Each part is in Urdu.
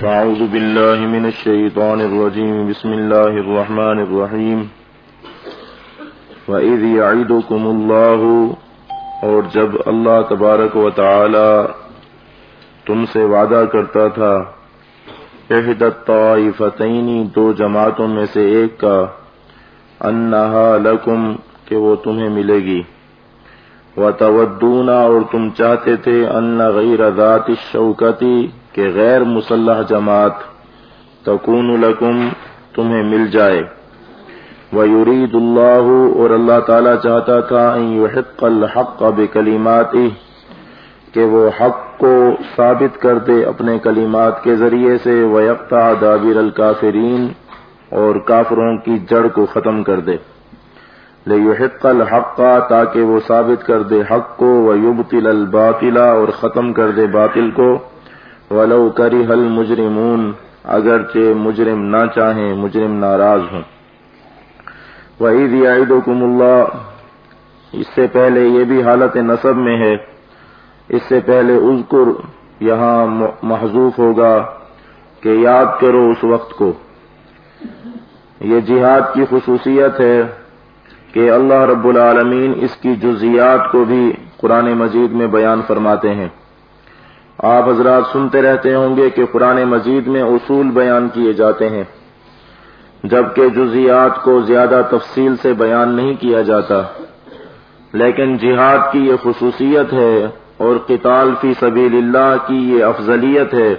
فأعوذ بالله من الشيطان الرجيم بسم الله الرحمن الرحيم وَإِذْ يَعِدُكُمُ اللَّهُ اور جب اللہ تبارک و تعالی تم سے وعدہ کرتا تھا احدت طائفتین دو جماعتوں میں سے ایک کا، انہا لکم، کہ وہ تمہیں ملے گی۔ وَتَوَدُّونَ اور تم چاہتے تھے، ان غیر ذات الشوکتی کہ غیر مسلح جماعت تکون لکم، تمہیں مل جائے۔ وَيُرِيدُ اللَّهُ، اور اللہ تعالی چاہتا تھا ان يحق الحق بکلیماتی کہ وہ حق کو ثابت کر دے اپنے کلمات کے ذریعے سے۔ وَيَقْتَعَ دَابِرَ الْكَافِرِينَ، اور کافروں کی جڑ کو ختم کر دے۔ لِيُحِقَّ الْحَقَّ، تاکہ وہ ثابت کر دے حق کو۔ وَيُبْتِلَ الْبَاطِلَ، اور ختم کر دے باطل کو۔ ولو کری حل مجرمون اگرچہ مجرم نہ چاہیں، مجرم ناراض ہوں۔ وعید عید اللہ اس سے پہلے یہ بھی حالت نصب میں ہے۔ اس سے پہلے اذکر، یہاں محضوف ہوگا کہ یاد کرو اس وقت کو۔ یہ جہاد کی خصوصیت ہے کہ اللہ رب العالمین اس کی جزیات کو بھی قرآن مجید میں بیان فرماتے ہیں۔ آپ حضرات سنتے رہتے ہوں گے کہ قرآن مجید میں اصول بیان کیے جاتے ہیں، جبکہ جزیات کو زیادہ تفصیل سے بیان نہیں کیا جاتا۔ لیکن جہاد کی یہ خصوصیت ہے اور قتال فی سبیل اللہ کی یہ افضلیت ہے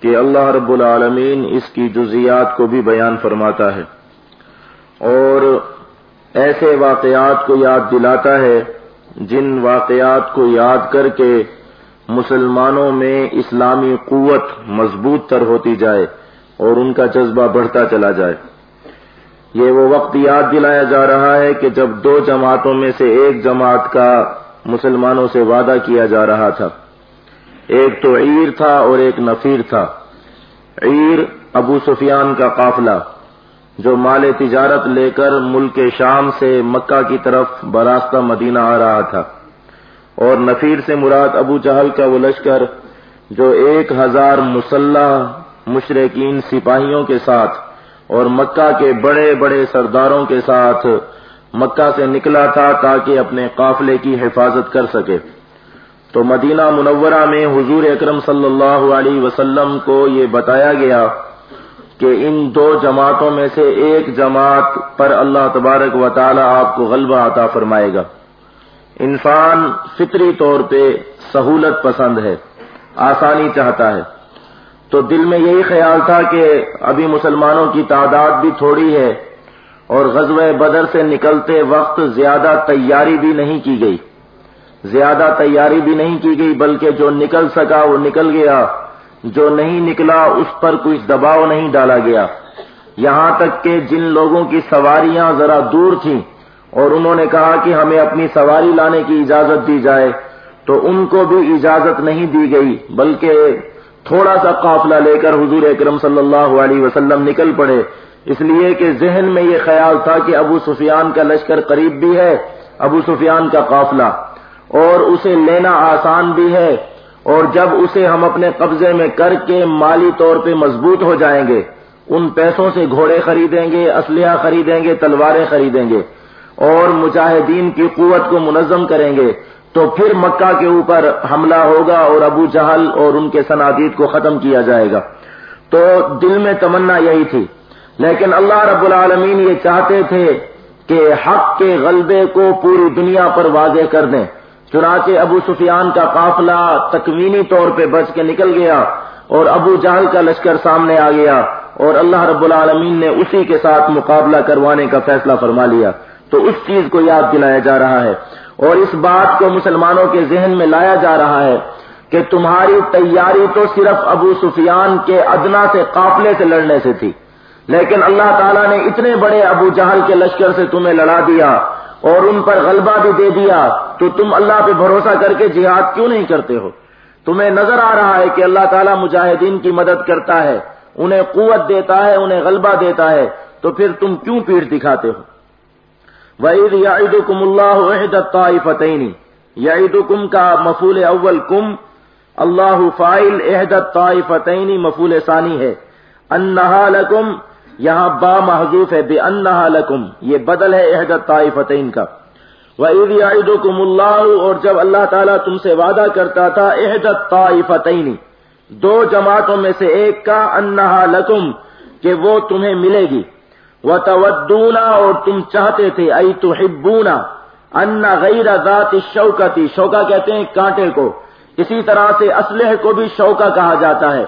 کہ اللہ رب العالمین اس کی جزیات کو بھی بیان فرماتا ہے۔ اور ایسے واقعات کو یاد دلاتا ہے جن واقعات کو یاد کر کے مسلمانوں میں اسلامی قوت مضبوط تر ہوتی جائے اور ان کا جذبہ بڑھتا چلا جائے۔ یہ وہ وقت یاد دلایا جا رہا ہے کہ جب دو جماعتوں میں سے ایک جماعت کا مسلمانوں سے وعدہ کیا جا رہا تھا۔ ایک تو عیر تھا اور ایک نفیر تھا۔ عیر ابو سفیان کا قافلہ، جو مال تجارت لے کر ملک شام سے مکہ کی طرف براستہ مدینہ آ رہا تھا۔ اور نفیر سے مراد ابو جہل کا وہ لشکر جو ایک ہزار مسلح مشرقین سپاہیوں کے ساتھ اور مکہ کے بڑے بڑے سرداروں کے ساتھ مکہ سے نکلا تھا تاکہ اپنے قافلے کی حفاظت کر سکے۔ تو مدینہ منورہ میں حضور اکرم صلی اللہ علیہ وسلم کو یہ بتایا گیا کہ ان دو جماعتوں میں سے ایک جماعت پر اللہ تبارک و تعالی آپ کو غلبہ عطا فرمائے گا۔ انسان فطری طور پہ سہولت پسند ہے، آسانی چاہتا ہے۔ تو دل میں یہی خیال تھا کہ ابھی مسلمانوں کی تعداد بھی تھوڑی ہے اور غزوہ بدر سے نکلتے وقت زیادہ تیاری بھی نہیں کی گئی۔ زیادہ تیاری بھی نہیں کی گئی، بلکہ جو نکل سکا وہ نکل گیا۔ جو نہیں نکلا اس پر کچھ دباؤ نہیں ڈالا گیا۔ یہاں تک کہ جن لوگوں کی سواریاں ذرا دور تھیں اور انہوں نے کہا کہ ہمیں اپنی سواری لانے کی اجازت دی جائے، تو ان کو بھی اجازت نہیں دی گئی، بلکہ تھوڑا سا قافلہ لے کر حضور اکرم صلی اللہ علیہ وسلم نکل پڑے۔ اس لیے کہ ذہن میں یہ خیال تھا کہ ابو سفیان کا لشکر قریب بھی ہے، ابو سفیان کا قافلہ، اور اسے لینا آسان بھی ہے۔ اور جب اسے ہم اپنے قبضے میں کر کے مالی طور پہ مضبوط ہو جائیں گے، ان پیسوں سے گھوڑے خریدیں گے، اسلحہ خریدیں گے، تلواریں خریدیں گے۔ اور مجاہدین کی قوت کو منظم کریں گے تو پھر مکہ کے اوپر حملہ ہوگا اور ابو جہل اور ان کے صنادید کو ختم کیا جائے گا۔ تو دل میں تمنا یہی تھی۔ لیکن اللہ رب العالمین یہ چاہتے تھے کہ حق کے غلبے کو پوری دنیا پر واضح کر دیں۔ چنانچہ ابو سفیان کا قافلہ تکوینی طور پہ بچ کے نکل گیا اور ابو جہل کا لشکر سامنے آ گیا اور اللہ رب العالمین نے اسی کے ساتھ مقابلہ کروانے کا فیصلہ فرما لیا۔ تو اس چیز کو یاد دلایا جا رہا ہے اور اس بات کو مسلمانوں کے ذہن میں لایا جا رہا ہے کہ تمہاری تیاری تو صرف ابو سفیان کے ادنا سے قافلے سے لڑنے سے تھی، لیکن اللہ تعالیٰ نے اتنے بڑے ابو جہل کے لشکر سے تمہیں لڑا دیا اور ان پر غلبہ بھی دے دیا، تو تم اللہ پہ بھروسہ کر کے جہاد کیوں نہیں کرتے ہو؟ تمہیں نظر آ رہا ہے کہ اللہ تعالیٰ مجاہدین کی مدد کرتا ہے، انہیں قوت دیتا ہے، انہیں غلبہ دیتا ہے، تو پھر تم کیوں پیٹ دکھاتے ہو؟ وعید یعید کم اللہ عہد طائفتینی یعید کم کا مفول اول کم اللہ فائل احدت طائفتینی مفول ثانی ہے انہا لکم یہاں با محضوف ہے بے انہا لکم یہ بدل ہے احدت طائفتین کا وَإِذْ اللہ اور جب اللہ تعالیٰ تم سے وعدہ کرتا تھا احدت طائفتینی دو جماعتوں میں سے ایک کا انہا لکم کہ وہ تمہیں ملے گی وہ اور تم چاہتے تھے ائی تو ان غیر ذات شوکتی شوکا کہتے ہیں کانٹے کو۔ اسی طرح سے اسلحے کو بھی شوکا کہا جاتا ہے۔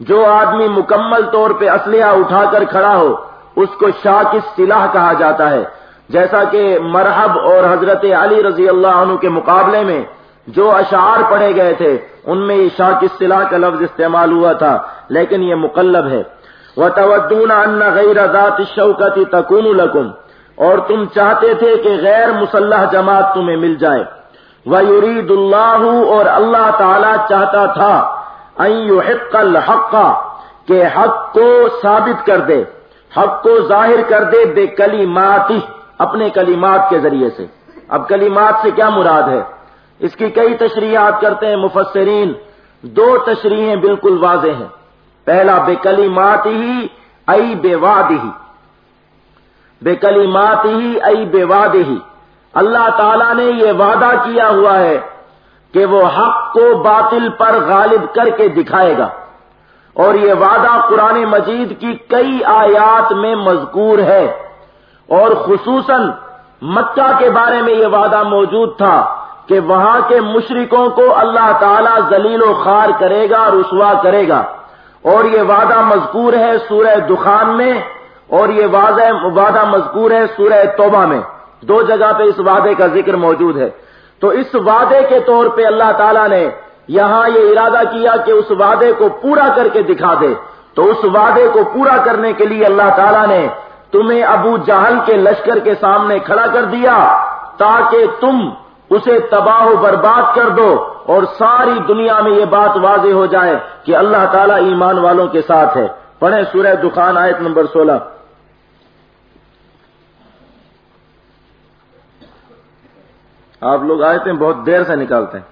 جو آدمی مکمل طور پہ اسلحہ اٹھا کر کھڑا ہو، اس کو شاک سلاح کہا جاتا ہے۔ جیسا کہ مرحب اور حضرت علی رضی اللہ عنہ کے مقابلے میں جو اشعار پڑھے گئے تھے، ان میں یہ شاک سلاح کا لفظ استعمال ہوا تھا، لیکن یہ مقلب ہے۔ وہ توجہ ان غیر ذات شوکتی تکون لکم، اور تم چاہتے تھے کہ غیر مسلح جماعت تمہیں مل جائے۔ وہ اللہ اور اللہ تعالی چاہتا تھا حق الحق، کہ حق کو ثابت کر دے، حق کو ظاہر کر دے بے کلیمات اپنے کلیمات کے ذریعے سے۔ اب کلیمات سے کیا مراد ہے؟ اس کی کئی تشریحات کرتے ہیں مفسرین، دو تشریحیں بالکل واضح ہیں۔ پہلا بے کلیمات ہی ائی بے واد ہی۔ بے کلیمات ہی ائی بے واد ہی۔ اللہ تعالی نے یہ وعدہ کیا ہوا ہے کہ وہ حق کو باطل پر غالب کر کے دکھائے گا۔ اور یہ وعدہ قرآن مجید کی کئی آیات میں مذکور ہے۔ اور خصوصاً مکہ کے بارے میں یہ وعدہ موجود تھا کہ وہاں کے مشرکوں کو اللہ تعالی ذلیل و خار کرے گا، رسوا کرے گا۔ اور یہ وعدہ مذکور ہے سورہ دخان میں، اور یہ واضح وعدہ مذکور ہے سورہ توبہ میں۔ دو جگہ پہ اس وعدے کا ذکر موجود ہے۔ تو اس وعدے کے طور پہ اللہ تعالیٰ نے یہاں یہ ارادہ کیا کہ اس وعدے کو پورا کر کے دکھا دے۔ تو اس وعدے کو پورا کرنے کے لیے اللہ تعالیٰ نے تمہیں ابو جہل کے لشکر کے سامنے کھڑا کر دیا تاکہ تم اسے تباہ و برباد کر دو اور ساری دنیا میں یہ بات واضح ہو جائے کہ اللہ تعالیٰ ایمان والوں کے ساتھ ہے۔ پڑھیں سورہ دخان آیت نمبر سولہ۔ آپ لوگ آئے تھے بہت دیر سے نکالتے ہیں۔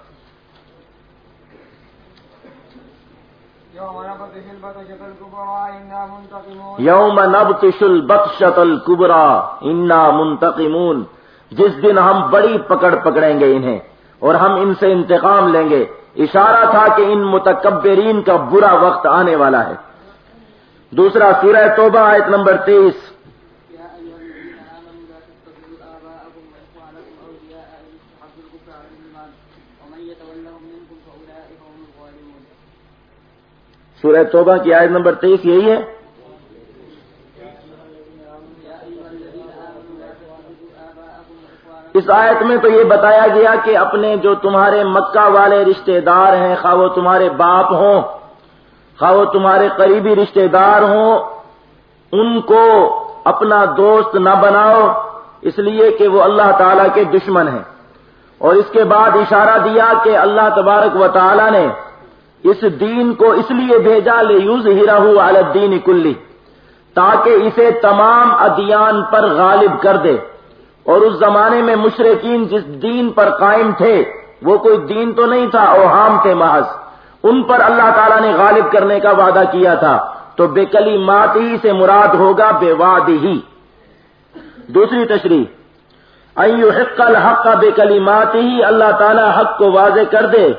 یوم نب تشل بت شتل کبرا انا منتقمون۔ جس دن ہم بڑی پکڑ پکڑیں گے انہیں اور ہم ان سے انتقام لیں گے۔ اشارہ تھا کہ ان متکبرین کا برا وقت آنے والا ہے۔ دوسرا سورہ توبہ آیت نمبر تیئیس سورہ توبہ کی آیت نمبر تیئیس یہی ہے۔ اس آیت میں تو یہ بتایا گیا کہ اپنے جو تمہارے مکہ والے رشتہ دار ہیں، خواہ وہ تمہارے باپ ہوں، خواہ وہ تمہارے قریبی رشتہ دار ہوں، ان کو اپنا دوست نہ بناؤ، اس لیے کہ وہ اللہ تعالی کے دشمن ہیں۔ اور اس کے بعد اشارہ دیا کہ اللہ تبارک و تعالی نے اس دین کو اس لیے بھیجا لے یوز ہیرا الدین کلی تاکہ اسے تمام ادیان پر غالب کر دے۔ اور اس زمانے میں مشرقین جس دین پر قائم تھے، وہ کوئی دین تو نہیں تھا، اوہام تھے محض۔ ان پر اللہ تعالیٰ نے غالب کرنے کا وعدہ کیا تھا۔ تو بے کلی مات ہی سے مراد ہوگا بے واد ہی۔ دوسری تشریح۔ ایو حق الحق بے کلی مات ہی، اللہ تعالیٰ حق کو واضح کر دے۔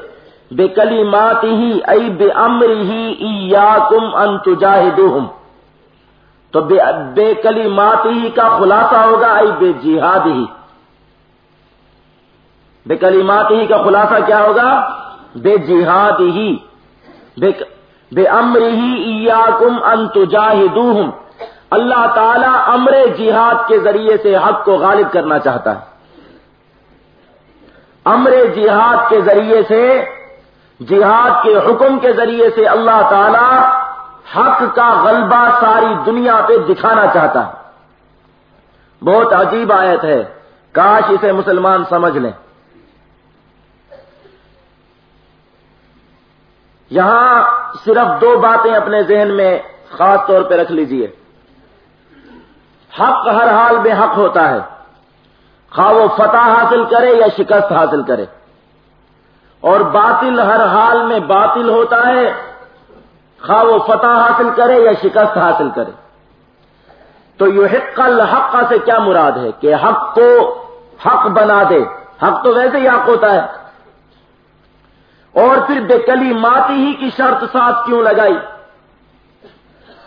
بے کلی مات ہی ائی بے امر ہی کم تو بے بے کلیمات ہی کا خلاصہ ہوگا ائی بے جہاد ہی۔ بے کلیمات ہی کا خلاصہ کیا ہوگا؟ بے جہاد ہی۔ بے امر ہی کم اللہ تعالی امر جہاد کے ذریعے سے حق کو غالب کرنا چاہتا ہے۔ امر جہاد کے ذریعے سے، جہاد کے حکم کے ذریعے سے اللہ تعالی حق کا غلبہ ساری دنیا پہ دکھانا چاہتا ہے۔ بہت عجیب آیت ہے۔ کاش اسے مسلمان سمجھ لیں۔ یہاں صرف دو باتیں اپنے ذہن میں خاص طور پہ رکھ لیجیے۔ حق ہر حال میں حق ہوتا ہے۔ خواہ وہ فتح حاصل کرے یا شکست حاصل کرے۔ اور باطل ہر حال میں باطل ہوتا ہے۔ خواہ وہ فتح حاصل کرے یا شکست حاصل کرے۔ تو یہ حق الحق سے کیا مراد ہے کہ حق کو حق بنا دے؟ حق تو ویسے ہی حق ہوتا ہے۔ اور پھر بے کلی ماتی ہی کی شرط ساتھ کیوں لگائی؟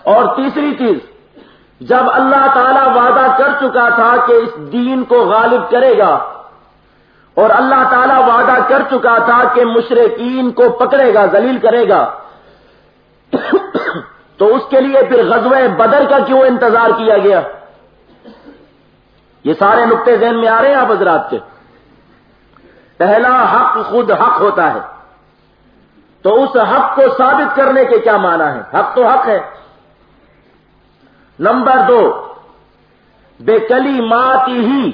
اور تیسری چیز، جب اللہ تعالی وعدہ کر چکا تھا کہ اس دین کو غالب کرے گا، اور اللہ تعالی وعدہ کر چکا تھا کہ مشرقین کو پکڑے گا، ذلیل کرے گا تو اس کے لیے پھر غزوہ بدر کا کیوں انتظار کیا گیا؟ یہ سارے نقطے ذہن میں آ رہے ہیں آپ حضرات کے۔ پہلا حق خود حق ہوتا ہے۔ تو اس حق کو ثابت کرنے کے کیا معنی ہے حق تو حق ہے۔ نمبر دو، بے کلی مات ہی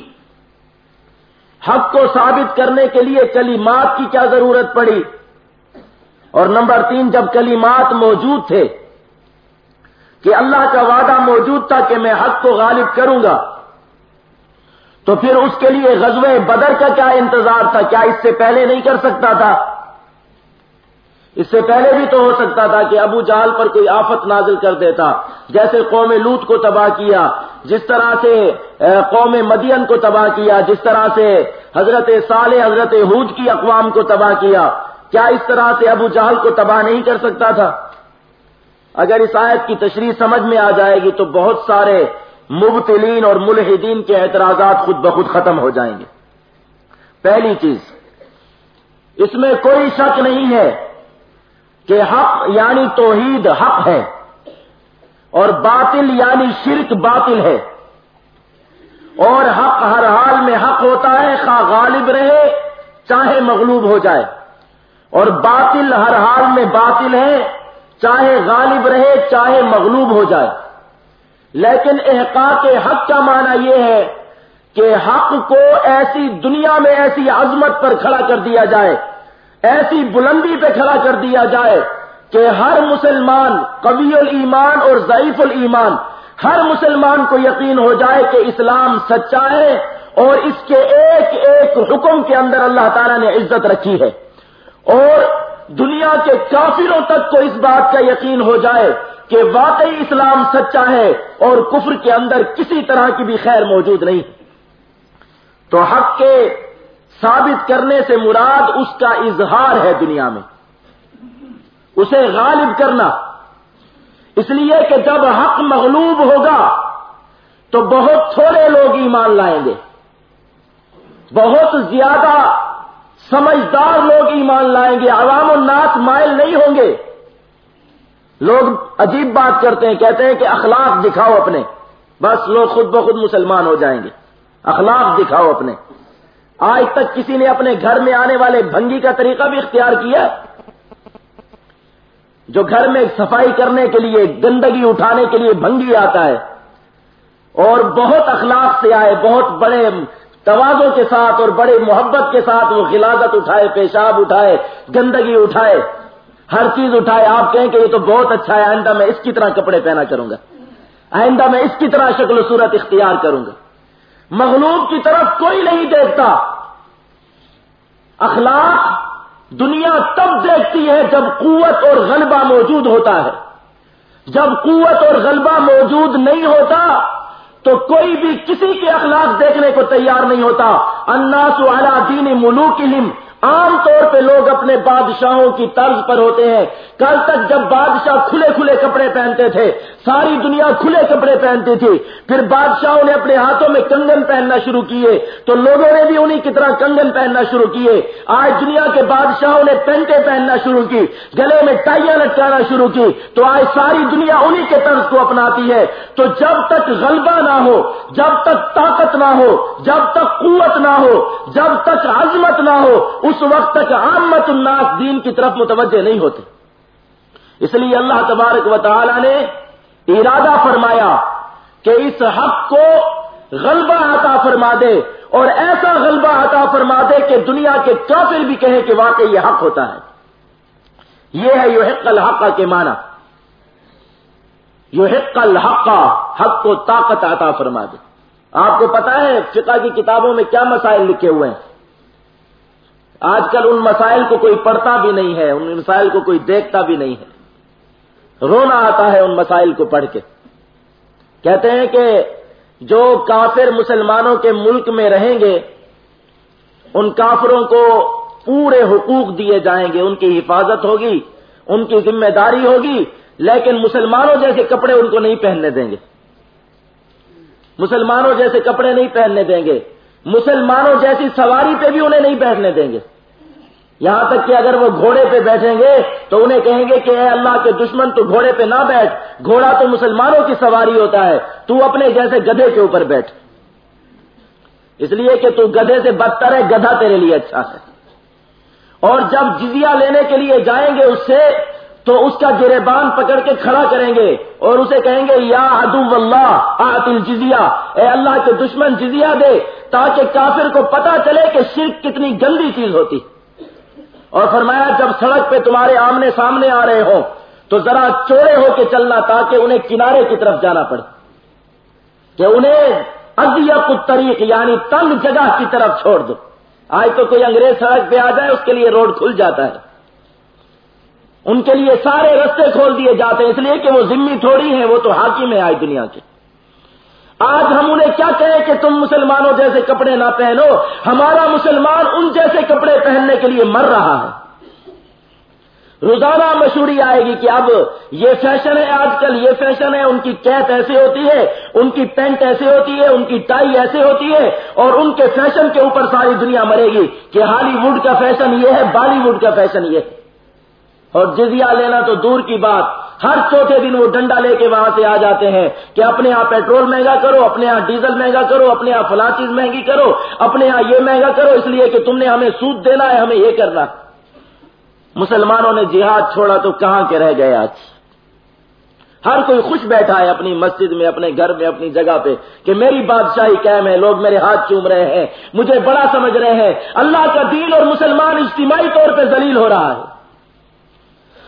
حق کو ثابت کرنے کے لیے کلیمات کی کیا ضرورت پڑی؟ اور نمبر تین، جب کلیمات موجود تھے کہ اللہ کا وعدہ موجود تھا کہ میں حق کو غالب کروں گا، تو پھر اس کے لیے غزوہ بدر کا کیا انتظار تھا؟ کیا اس سے پہلے نہیں کر سکتا تھا؟ اس سے پہلے بھی تو ہو سکتا تھا کہ ابو جال پر کوئی آفت نازل کر دیتا، جیسے قوم لوت کو تباہ کیا، جس طرح سے قوم مدین کو تباہ کیا، جس طرح سے حضرت صالح، حضرت حوج کی اقوام کو تباہ کیا۔ کیا اس طرح سے ابو جہل کو تباہ نہیں کر سکتا تھا؟ اگر اس آیت کی تشریح سمجھ میں آ جائے گی تو بہت سارے مبتلین اور ملحدین کے اعتراضات خود بخود ختم ہو جائیں گے۔ پہلی چیز، اس میں کوئی شک نہیں ہے کہ حق یعنی توحید حق ہے اور باطل یعنی شرک باطل ہے۔ اور حق ہر حال میں حق ہوتا ہے، خواہ غالب رہے، چاہے مغلوب ہو جائے۔ اور باطل ہر حال میں باطل ہے، چاہے غالب رہے، چاہے مغلوب ہو جائے۔ لیکن احقاق حق کا معنی یہ ہے کہ حق کو ایسی دنیا میں ایسی عظمت پر کھڑا کر دیا جائے، ایسی بلندی پہ کھڑا کر دیا جائے کہ ہر مسلمان قوی الایمان اور ضعیف الایمان، ہر مسلمان کو یقین ہو جائے کہ اسلام سچا ہے اور اس کے ایک ایک حکم کے اندر اللہ تعالیٰ نے عزت رکھی ہے۔ اور دنیا کے کافروں تک کو اس بات کا یقین ہو جائے کہ واقعی اسلام سچا ہے اور کفر کے اندر کسی طرح کی بھی خیر موجود نہیں۔ تو حق کے ثابت کرنے سے مراد اس کا اظہار ہے دنیا میں۔ اسے غالب کرنا۔ اس لیے کہ جب حق مغلوب ہوگا تو بہت تھوڑے لوگ ایمان لائیں گے۔ بہت زیادہ سمجھدار لوگ ایمان لائیں گے، عوام الناس مائل نہیں ہوں گے۔ لوگ عجیب بات کرتے ہیں، کہتے ہیں کہ اخلاق دکھاؤ اپنے۔ بس لوگ خود بخود مسلمان ہو جائیں گے۔ اخلاق دکھاؤ اپنے۔ آج تک کسی نے اپنے گھر میں آنے والے بھنگی کا طریقہ بھی اختیار کیا۔ جو گھر میں صفائی کرنے کے لیے، گندگی اٹھانے کے لیے بھنگی آتا ہے اور بہت اخلاق سے آئے، بہت بڑے توازوں کے ساتھ اور بڑے محبت کے ساتھ وہ غلاظت اٹھائے، پیشاب اٹھائے، گندگی اٹھائے، ہر چیز اٹھائے۔ آپ کہیں کہ یہ تو بہت اچھا ہے، آئندہ میں اس کی طرح کپڑے پہنا کروں گا۔ آئندہ میں اس کی طرح شکل و صورت اختیار کروں گا۔ مغلوب کی طرف کوئی نہیں دیکھتا۔ اخلاق دنیا تب دیکھتی ہے جب قوت اور غلبہ موجود ہوتا ہے۔ جب قوت اور غلبہ موجود نہیں ہوتا تو کوئی بھی کسی کے اخلاق دیکھنے کو تیار نہیں ہوتا. اناس والا دین ملوک عام طور پہ لوگ اپنے بادشاہوں کی طرز پر ہوتے ہیں۔ کل تک جب بادشاہ کھلے کھلے کپڑے پہنتے تھے، ساری دنیا کھلے کپڑے پہنتی تھی، پھر بادشاہوں نے اپنے ہاتھوں میں کنگن پہننا شروع کیے۔ تو لوگوں نے بھی انہیں کی طرح کنگن پہننا شروع کیے۔ آج دنیا کے بادشاہوں نے پینٹیں پہننا شروع کی، گلے میں ٹائیاں لٹکانا شروع کی۔ تو آج ساری دنیا انہیں کے طرز کو اپناتی ہے۔ تو جب تک غلبہ نہ ہو، جب تک طاقت نہ ہو، جب تک قوت نہ ہو، جب تک عظمت نہ ہو اس وقت تک عامت الناس دین کی طرف متوجہ نہیں ہوتے۔ اس لیے اللہ تبارک و تعالی نے ارادہ فرمایا کہ اس حق کو غلبہ عطا فرما دے اور ایسا غلبہ عطا فرما دے کہ دنیا کے کافر بھی کہیں کہ واقعی یہ حق ہوتا ہے۔ یہ ہے یو حق الحق کے معنی۔ یو حق الحق حق کو طاقت عطا فرما دے۔ آپ کو پتا ہے فقہ کی کتابوں میں کیا مسائل لکھے ہوئے ہیں۔ آج کل ان مسائل کو کوئی پڑھتا بھی نہیں ہے، ان مسائل کو کوئی دیکھتا بھی نہیں ہے۔ رونا آتا ہے ان مسائل کو پڑھ کے۔ کہتے ہیں کہ جو کافر مسلمانوں کے ملک میں رہیں گے، ان کافروں کو پورے حقوق دیے جائیں گے، ان کی حفاظت ہوگی، ان کی ذمہ داری ہوگی، لیکن مسلمانوں جیسے کپڑے ان کو نہیں پہننے دیں گے۔ مسلمانوں جیسے کپڑے نہیں پہننے دیں گے۔ مسلمانوں جیسی سواری پہ بھی انہیں نہیں بیٹھنے دیں گے۔ یہاں تک کہ اگر وہ گھوڑے پہ بیٹھیں گے تو انہیں کہیں گے کہ اے اللہ کے دشمن تو گھوڑے پہ نہ بیٹھ، گھوڑا تو مسلمانوں کی سواری ہوتا ہے، تو اپنے جیسے گدھے کے اوپر بیٹھ۔ اس لیے کہ تو گدھے سے بدتر ہے، گدھا تیرے لیے اچھا ہے۔ اور جب جزیہ لینے کے لیے جائیں گے اس سے تو اس کا گریبان پکڑ کے کھڑا کریں گے اور اسے کہیں گے، یا ادو اللہ آتل جزیا اے اللہ کے دشمن جزیا دے تاکہ کافر کو پتا چلے کہ شرک کتنی گندی چیز ہوتی۔ اور فرمایا، جب سڑک پہ تمہارے آمنے سامنے آ رہے ہو تو ذرا چورے ہو کے چلنا تاکہ انہیں کنارے کی طرف جانا پڑے۔ کہ انہیں ادیب طریق یعنی تنگ جگہ کی طرف چھوڑ دو۔ آج تو کوئی انگریز سڑک پہ آ جائے، اس کے لیے روڈ کھل جاتا ہے۔ ان کے لیے سارے رستے کھول دیے جاتے ہیں، اس لیے کہ وہ ذمہ تھوڑی ہیں، وہ تو حاکم ہے آج دنیا کے۔ آج ہم انہیں کیا کہیں کہ تم مسلمانوں جیسے کپڑے نہ پہنو، ہمارا مسلمان ان جیسے کپڑے پہننے کے لیے مر رہا ہے۔ روزانہ مشہوری آئے گی کہ اب یہ فیشن ہے، آج کل یہ فیشن ہے، ان کی کیپ ایسے ہوتی ہے، ان کی پینٹ ایسے ہوتی ہے، ان کی ٹائی ایسے ہوتی ہے، اور ان کے فیشن کے اوپر ساری دنیا مرے گی کہ ہالی ووڈ کا فیشن یہ ہے، بالی ووڈ کا فیشن یہ ہے۔ اور جزیہ لینا تو دور کی بات۔ ہر چوتھے دن وہ ڈنڈا لے کے وہاں سے آ جاتے ہیں کہ اپنے یہاں پیٹرول مہنگا کرو، اپنے یہاں ڈیزل مہنگا کرو، اپنے یہاں فلاں چیز مہنگی کرو، اپنے یہاں یہ مہنگا کرو، اس لیے کہ تم نے ہمیں سود دینا ہے، ہمیں یہ کرنا۔ مسلمانوں نے جہاد چھوڑا تو کہاں کے رہ گئے آج؟ ہر کوئی خوش بیٹھا ہے اپنی مسجد میں، اپنے گھر میں، اپنی جگہ پہ کہ میری بادشاہی قائم ہے، لوگ میرے ہاتھ چوم رہے ہیں، مجھے بڑا سمجھ رہے ہیں۔ اللہ کا دین اور مسلمان اجتماعی طور پہ ذلیل ہو رہا ہے۔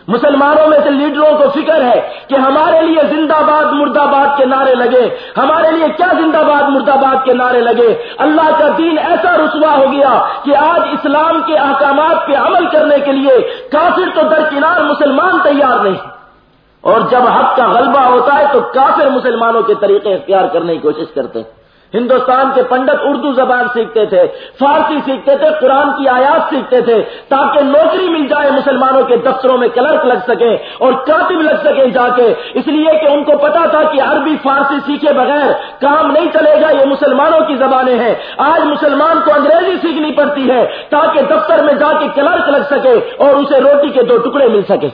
مسلمانوں میں سے لیڈروں کو فکر ہے کہ ہمارے لیے زندہ باد مرد آباد کے نعرے لگے۔ ہمارے لیے کیا زندہ باد مرد آباد کے نعرے لگے؟ اللہ کا دین ایسا رسوا ہو گیا کہ آج اسلام کے احکامات پہ عمل کرنے کے لیے کافر تو درکنار مسلمان تیار نہیں اور جب حق کا غلبہ ہوتا ہے تو کافر مسلمانوں کے طریقے اختیار کرنے کی کوشش کرتے ہیں۔ ہندوستان کے پنڈت اردو زبان سیکھتے تھے، فارسی سیکھتے تھے، قرآن کی آیات سیکھتے تھے، تاکہ نوکری مل جائے مسلمانوں کے دفتروں میں کلرک لگ سکے اور کاتب لگ سکے جا کے۔ اس لیے کہ ان کو پتا تھا کہ عربی، فارسی سیکھے بغیر کام نہیں چلے گا، یہ مسلمانوں کی زبانیں ہیں۔ آج مسلمان کو انگریزی سیکھنی پڑتی ہے تاکہ دفتر میں جا کے کلرک لگ سکے اور اسے روٹی کے دو ٹکڑے مل سکے۔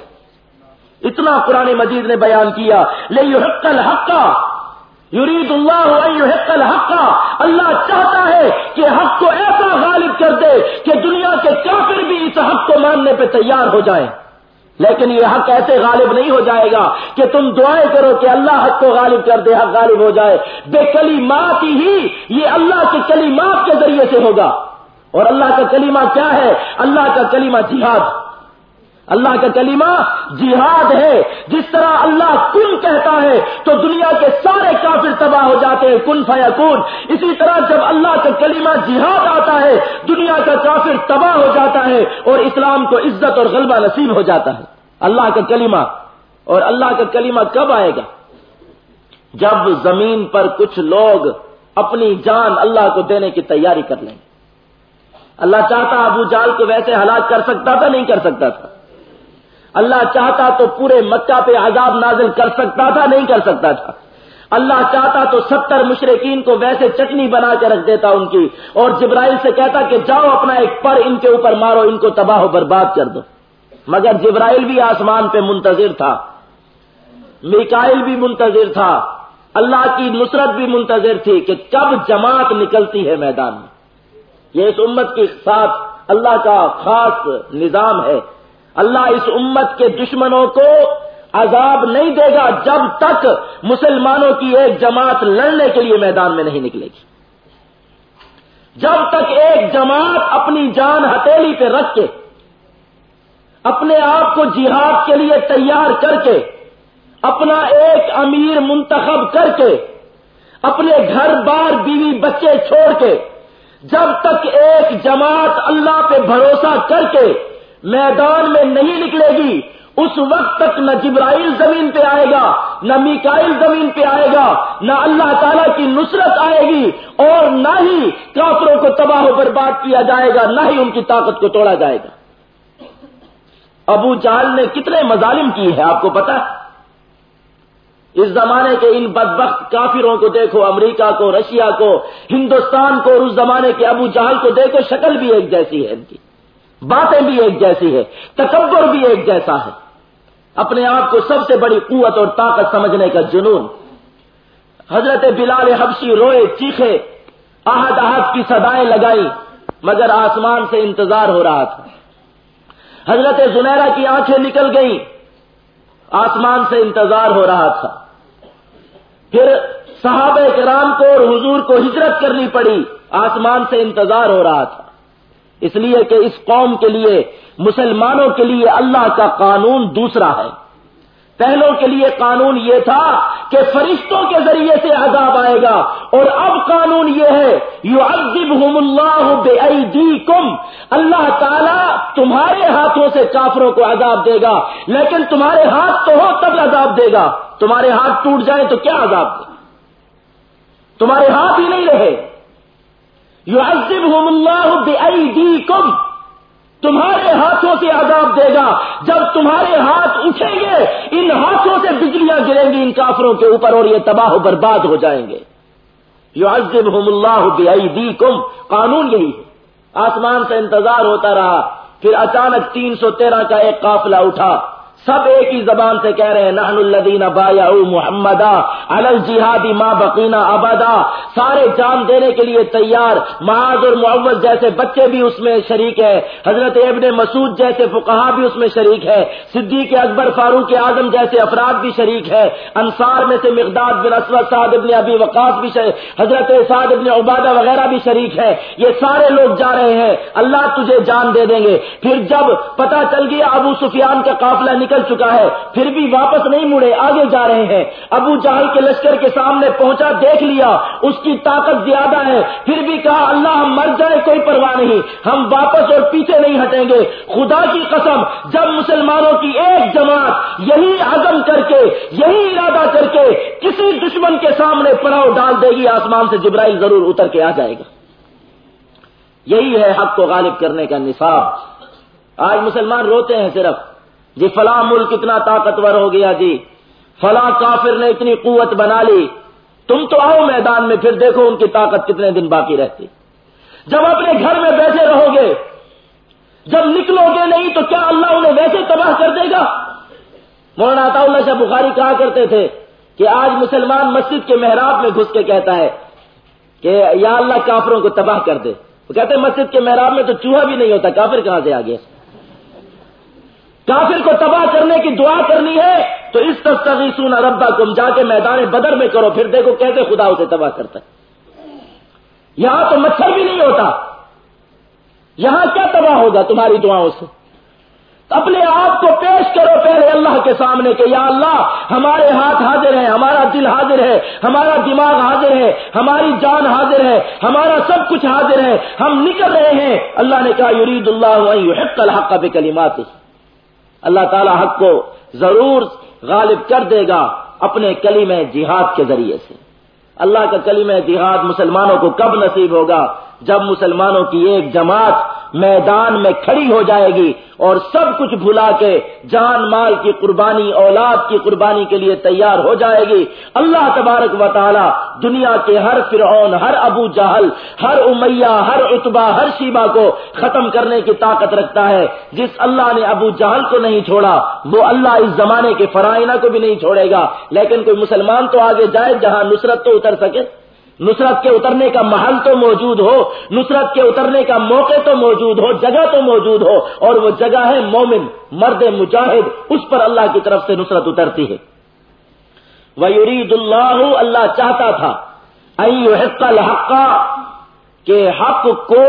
اتنا قرآن مجید نے بیان کیا لے حق الحق یرید اللہ الحق. اللہ چاہتا ہے کہ حق کو ایسا غالب کر دے کہ دنیا کے کافر بھی اس حق کو ماننے پہ تیار ہو جائیں۔ لیکن یہ حق ایسے غالب نہیں ہو جائے گا کہ تم دعائیں کرو کہ اللہ حق کو غالب کر دے، حق غالب ہو جائے۔ بے کلی ہی یہ اللہ کے کلیمات کے ذریعے سے ہوگا۔ اور اللہ کا کلیمہ کیا ہے؟ اللہ کا کلیمہ جہاد۔ اللہ کا کلمہ جہاد ہے۔ جس طرح اللہ کن کہتا ہے، تو دنیا کے سارے کافر تباہ ہو جاتے ہیں، کن فیا کن اسی طرح جب اللہ کا کلمہ جہاد آتا ہے، دنیا کا کافر تباہ ہو جاتا ہے اور اسلام کو عزت اور غلبہ نصیب ہو جاتا ہے۔ اللہ کا کلمہ۔ اور اللہ کا کلمہ کب آئے گا؟ جب زمین پر کچھ لوگ اپنی جان اللہ کو دینے کی تیاری کر لیں۔ اللہ چاہتا ابو جال کو ویسے ہلاک کر سکتا تھا، نہیں کر سکتا تھا۔ اللہ چاہتا تو پورے مکہ پہ عذاب نازل کر سکتا تھا، نہیں کر سکتا تھا۔ اللہ چاہتا تو ستر مشرقین کو ویسے چٹنی بنا کے رکھ دیتا ان کی۔ اور جبرائیل سے کہتا کہ جاؤ اپنا ایک پر ان کے اوپر مارو، ان کو تباہ و برباد کر دو۔ مگر جبرائیل بھی آسمان پہ منتظر تھا۔ میکائل بھی منتظر تھا۔ اللہ کی نصرت بھی منتظر تھی کہ کب جماعت نکلتی ہے میدان میں۔ یہ اس امت کے ساتھ اللہ کا خاص نظام ہے۔ اللہ اس امت کے دشمنوں کو عذاب نہیں دے گا جب تک مسلمانوں کی ایک جماعت لڑنے کے لیے میدان میں نہیں نکلے گی۔ جب تک ایک جماعت اپنی جان ہتھیلی پہ رکھ کے، اپنے آپ کو جہاد کے لیے تیار کر کے، اپنا ایک امیر منتخب کر کے، اپنے گھر بار بیوی بچے چھوڑ کے، جب تک ایک جماعت اللہ پہ بھروسہ کر کے میدان میں نہیں نکلے گی۔ اس وقت تک نہ جبرائیل زمین پہ آئے گا، نہ میکائل زمین پہ آئے گا، نہ اللہ تعالیٰ کی نصرت آئے گی اور نہ ہی کافروں کو تباہ و برباد کیا جائے گا، نہ ہی ان کی طاقت کو توڑا جائے گا۔ ابو جال نے کتنے مظالم کی ہے آپ کو پتا اس زمانے کے ان بدبخت کافروں کو دیکھو، امریکہ کو، رشیا کو، ہندوستان کو، اور اس زمانے کے ابو جہل کو دیکھو، شکل بھی ایک جیسی ہے ان کی۔ باتیں بھی ایک جیسی ہے تکبر بھی ایک جیسا ہے۔ اپنے آپ کو سب سے بڑی قوت اور طاقت سمجھنے کا جنون۔ حضرت بلال حبشی روئے، چیخے، آہد آہد کی سدائیں لگائی، مگر آسمان سے انتظار ہو رہا تھا۔ حضرت زنیرا کی آنکھیں نکل گئیں، آسمان سے انتظار ہو رہا تھا۔ پھر صحابہ کرام کو اور حضور کو ہجرت کرنی پڑی، آسمان سے انتظار ہو رہا تھا۔ اس لیے کہ اس قوم کے لیے، مسلمانوں کے لیے اللہ کا قانون دوسرا ہے۔ پہلوں کے لیے قانون یہ تھا کہ فرشتوں کے ذریعے سے عذاب آئے گا۔ اور اب قانون یہ ہے یو ادب اللہ بے کم اللہ تعالیٰ تمہارے ہاتھوں سے کافروں کو عذاب دے گا، لیکن تمہارے ہاتھ تو ہو تب عذاب دے گا۔ تمہارے ہاتھ ٹوٹ جائیں تو کیا عذاب؟ دے تمہارے ہاتھ ہی نہیں رہے۔ یو اللہ بے تمہارے ہاتھوں سے عذاب دے گا. جب تمہارے ہاتھ اٹھیں گے، ان ہاتھوں سے بجلیاں گریں گی، ان کافروں کے اوپر اور یہ تباہ و برباد ہو جائیں گے. یو عزب اللہ دی قانون یہی ہے. آسمان سے انتظار ہوتا رہا، پھر اچانک تین سو تیرہ کا ایک قافلہ اٹھا. سب ایک ہی زبان سے کہہ رہے ہیں، نحن الدین بایا محمد جہادی ماں بقینا ابدا۔ سارے جان دینے کے لیے تیار، معاذ اور معوض جیسے بچے بھی اس میں شریک ہے حضرت ابن مسعود جیسے فقہا بھی اس میں شریک ہے صدیق اکبر فاروق اعظم جیسے افراد بھی شریک ہے انصار میں سے مقداد بن اسود، سعد ابن ابی وقاص بھی شریک، حضرت سعد ابن عبادہ وغیرہ بھی شریک ہے یہ سارے لوگ جا رہے ہیں، اللہ تجھے جان دے دیں گے۔ پھر جب پتا چل گیا ابو سفیان کا قافلہ نکل چکا ہے، پھر بھی واپس نہیں مڑے، آگے جا رہے ہیں۔ ابو جہل کے لشکر کے سامنے پہنچا، دیکھ لیا، اس کی طاقت زیادہ ہے۔ پھر بھی کہا، اللہ، ہم مر جائے کوئی پرواہ نہیں۔ ہم واپس اور پیچھے نہیں ہٹیں گے۔ خدا کی قسم، جب مسلمانوں کی ایک جماعت یہی عزم کر کے، یہی ارادہ کر کے کسی دشمن کے سامنے پڑاؤ ڈال دے گی، آسمان سے جبرائیل ضرور اتر کے آ جائے گا۔ یہی ہے حق کو غالب کرنے کا نصاب۔ آج مسلمان روتے ہیں صرف۔ جی فلاں ملک اتنا طاقتور ہو گیا جی فلاں کافر نے اتنی قوت بنا لی، تم تو آؤ میدان میں پھر دیکھو ان کی طاقت کتنے دن باقی رہتی۔ جب اپنے گھر میں بیٹھے رہو گے، جب نکلو گے نہیں تو کیا اللہ انہیں ویسے تباہ کر دے گا؟ مولانا عطا اللہ شاہ بخاری کہا کرتے تھے کہ آج مسلمان مسجد کے محراب میں گھس کے کہتا ہے کہ یا اللہ کافروں کو تباہ کر دے۔ وہ کہتے ہیں مسجد کے محراب میں تو چوہا بھی نہیں ہوتا، کافر کہاں سے آ گیا؟ کافر کو تباہ کرنے کی دعا کرنی ہے، تو اس تستغی سونا ربا کم جا کے میدان بدر میں کرو، پھر دیکھو کیسے خدا اسے تباہ کرتا ہے۔ یہاں تو مچھر بھی نہیں ہوتا۔ یہاں کیا تباہ ہوگا تمہاری دعاؤں سے؟ اپنے آپ کو پیش کرو پہلے اللہ کے سامنے کہ یا اللہ، ہمارے ہاتھ حاضر ہیں، ہمارا دل حاضر ہے، ہمارا دماغ حاضر ہے، ہماری جان حاضر ہے، ہمارا سب کچھ حاضر ہے، ہم نکل رہے ہیں۔ اللہ نے کہا، یرید اللہ الحق بکلمات اللہ تعالی حق کو ضرور غالب کر دے گا اپنے کلیم جہاد کے ذریعے سے۔ اللہ کا کلیم جہاد مسلمانوں کو کب نصیب ہوگا؟ جب مسلمانوں کی ایک جماعت میدان میں کھڑی ہو جائے گی اور سب کچھ بھلا کے جان مال کی قربانی، اولاد کی قربانی کے لیے تیار ہو جائے گی۔ اللہ تبارک و تعالی دنیا کے ہر فرعون، ہر ابو جہل، ہر امیہ، ہر اتبا ہر شیبا کو ختم کرنے کی طاقت رکھتا ہے۔ جس اللہ نے ابو جہل کو نہیں چھوڑا، وہ اللہ اس زمانے کے فرائنہ کو بھی نہیں چھوڑے گا۔ لیکن کوئی مسلمان تو آگے جائے جہاں نصرت تو اتر سکے۔ نصرت کے اترنے کا محل تو موجود ہو، نصرت کے اترنے کا موقع تو موجود ہو، جگہ تو موجود ہو، اور وہ جگہ ہے مومن، مرد مجاہد، اس پر اللہ کی طرف سے نصرت اترتی ہے۔ ویرید اللہ اللہ چاہتا تھا حق الحق، کہ حق کو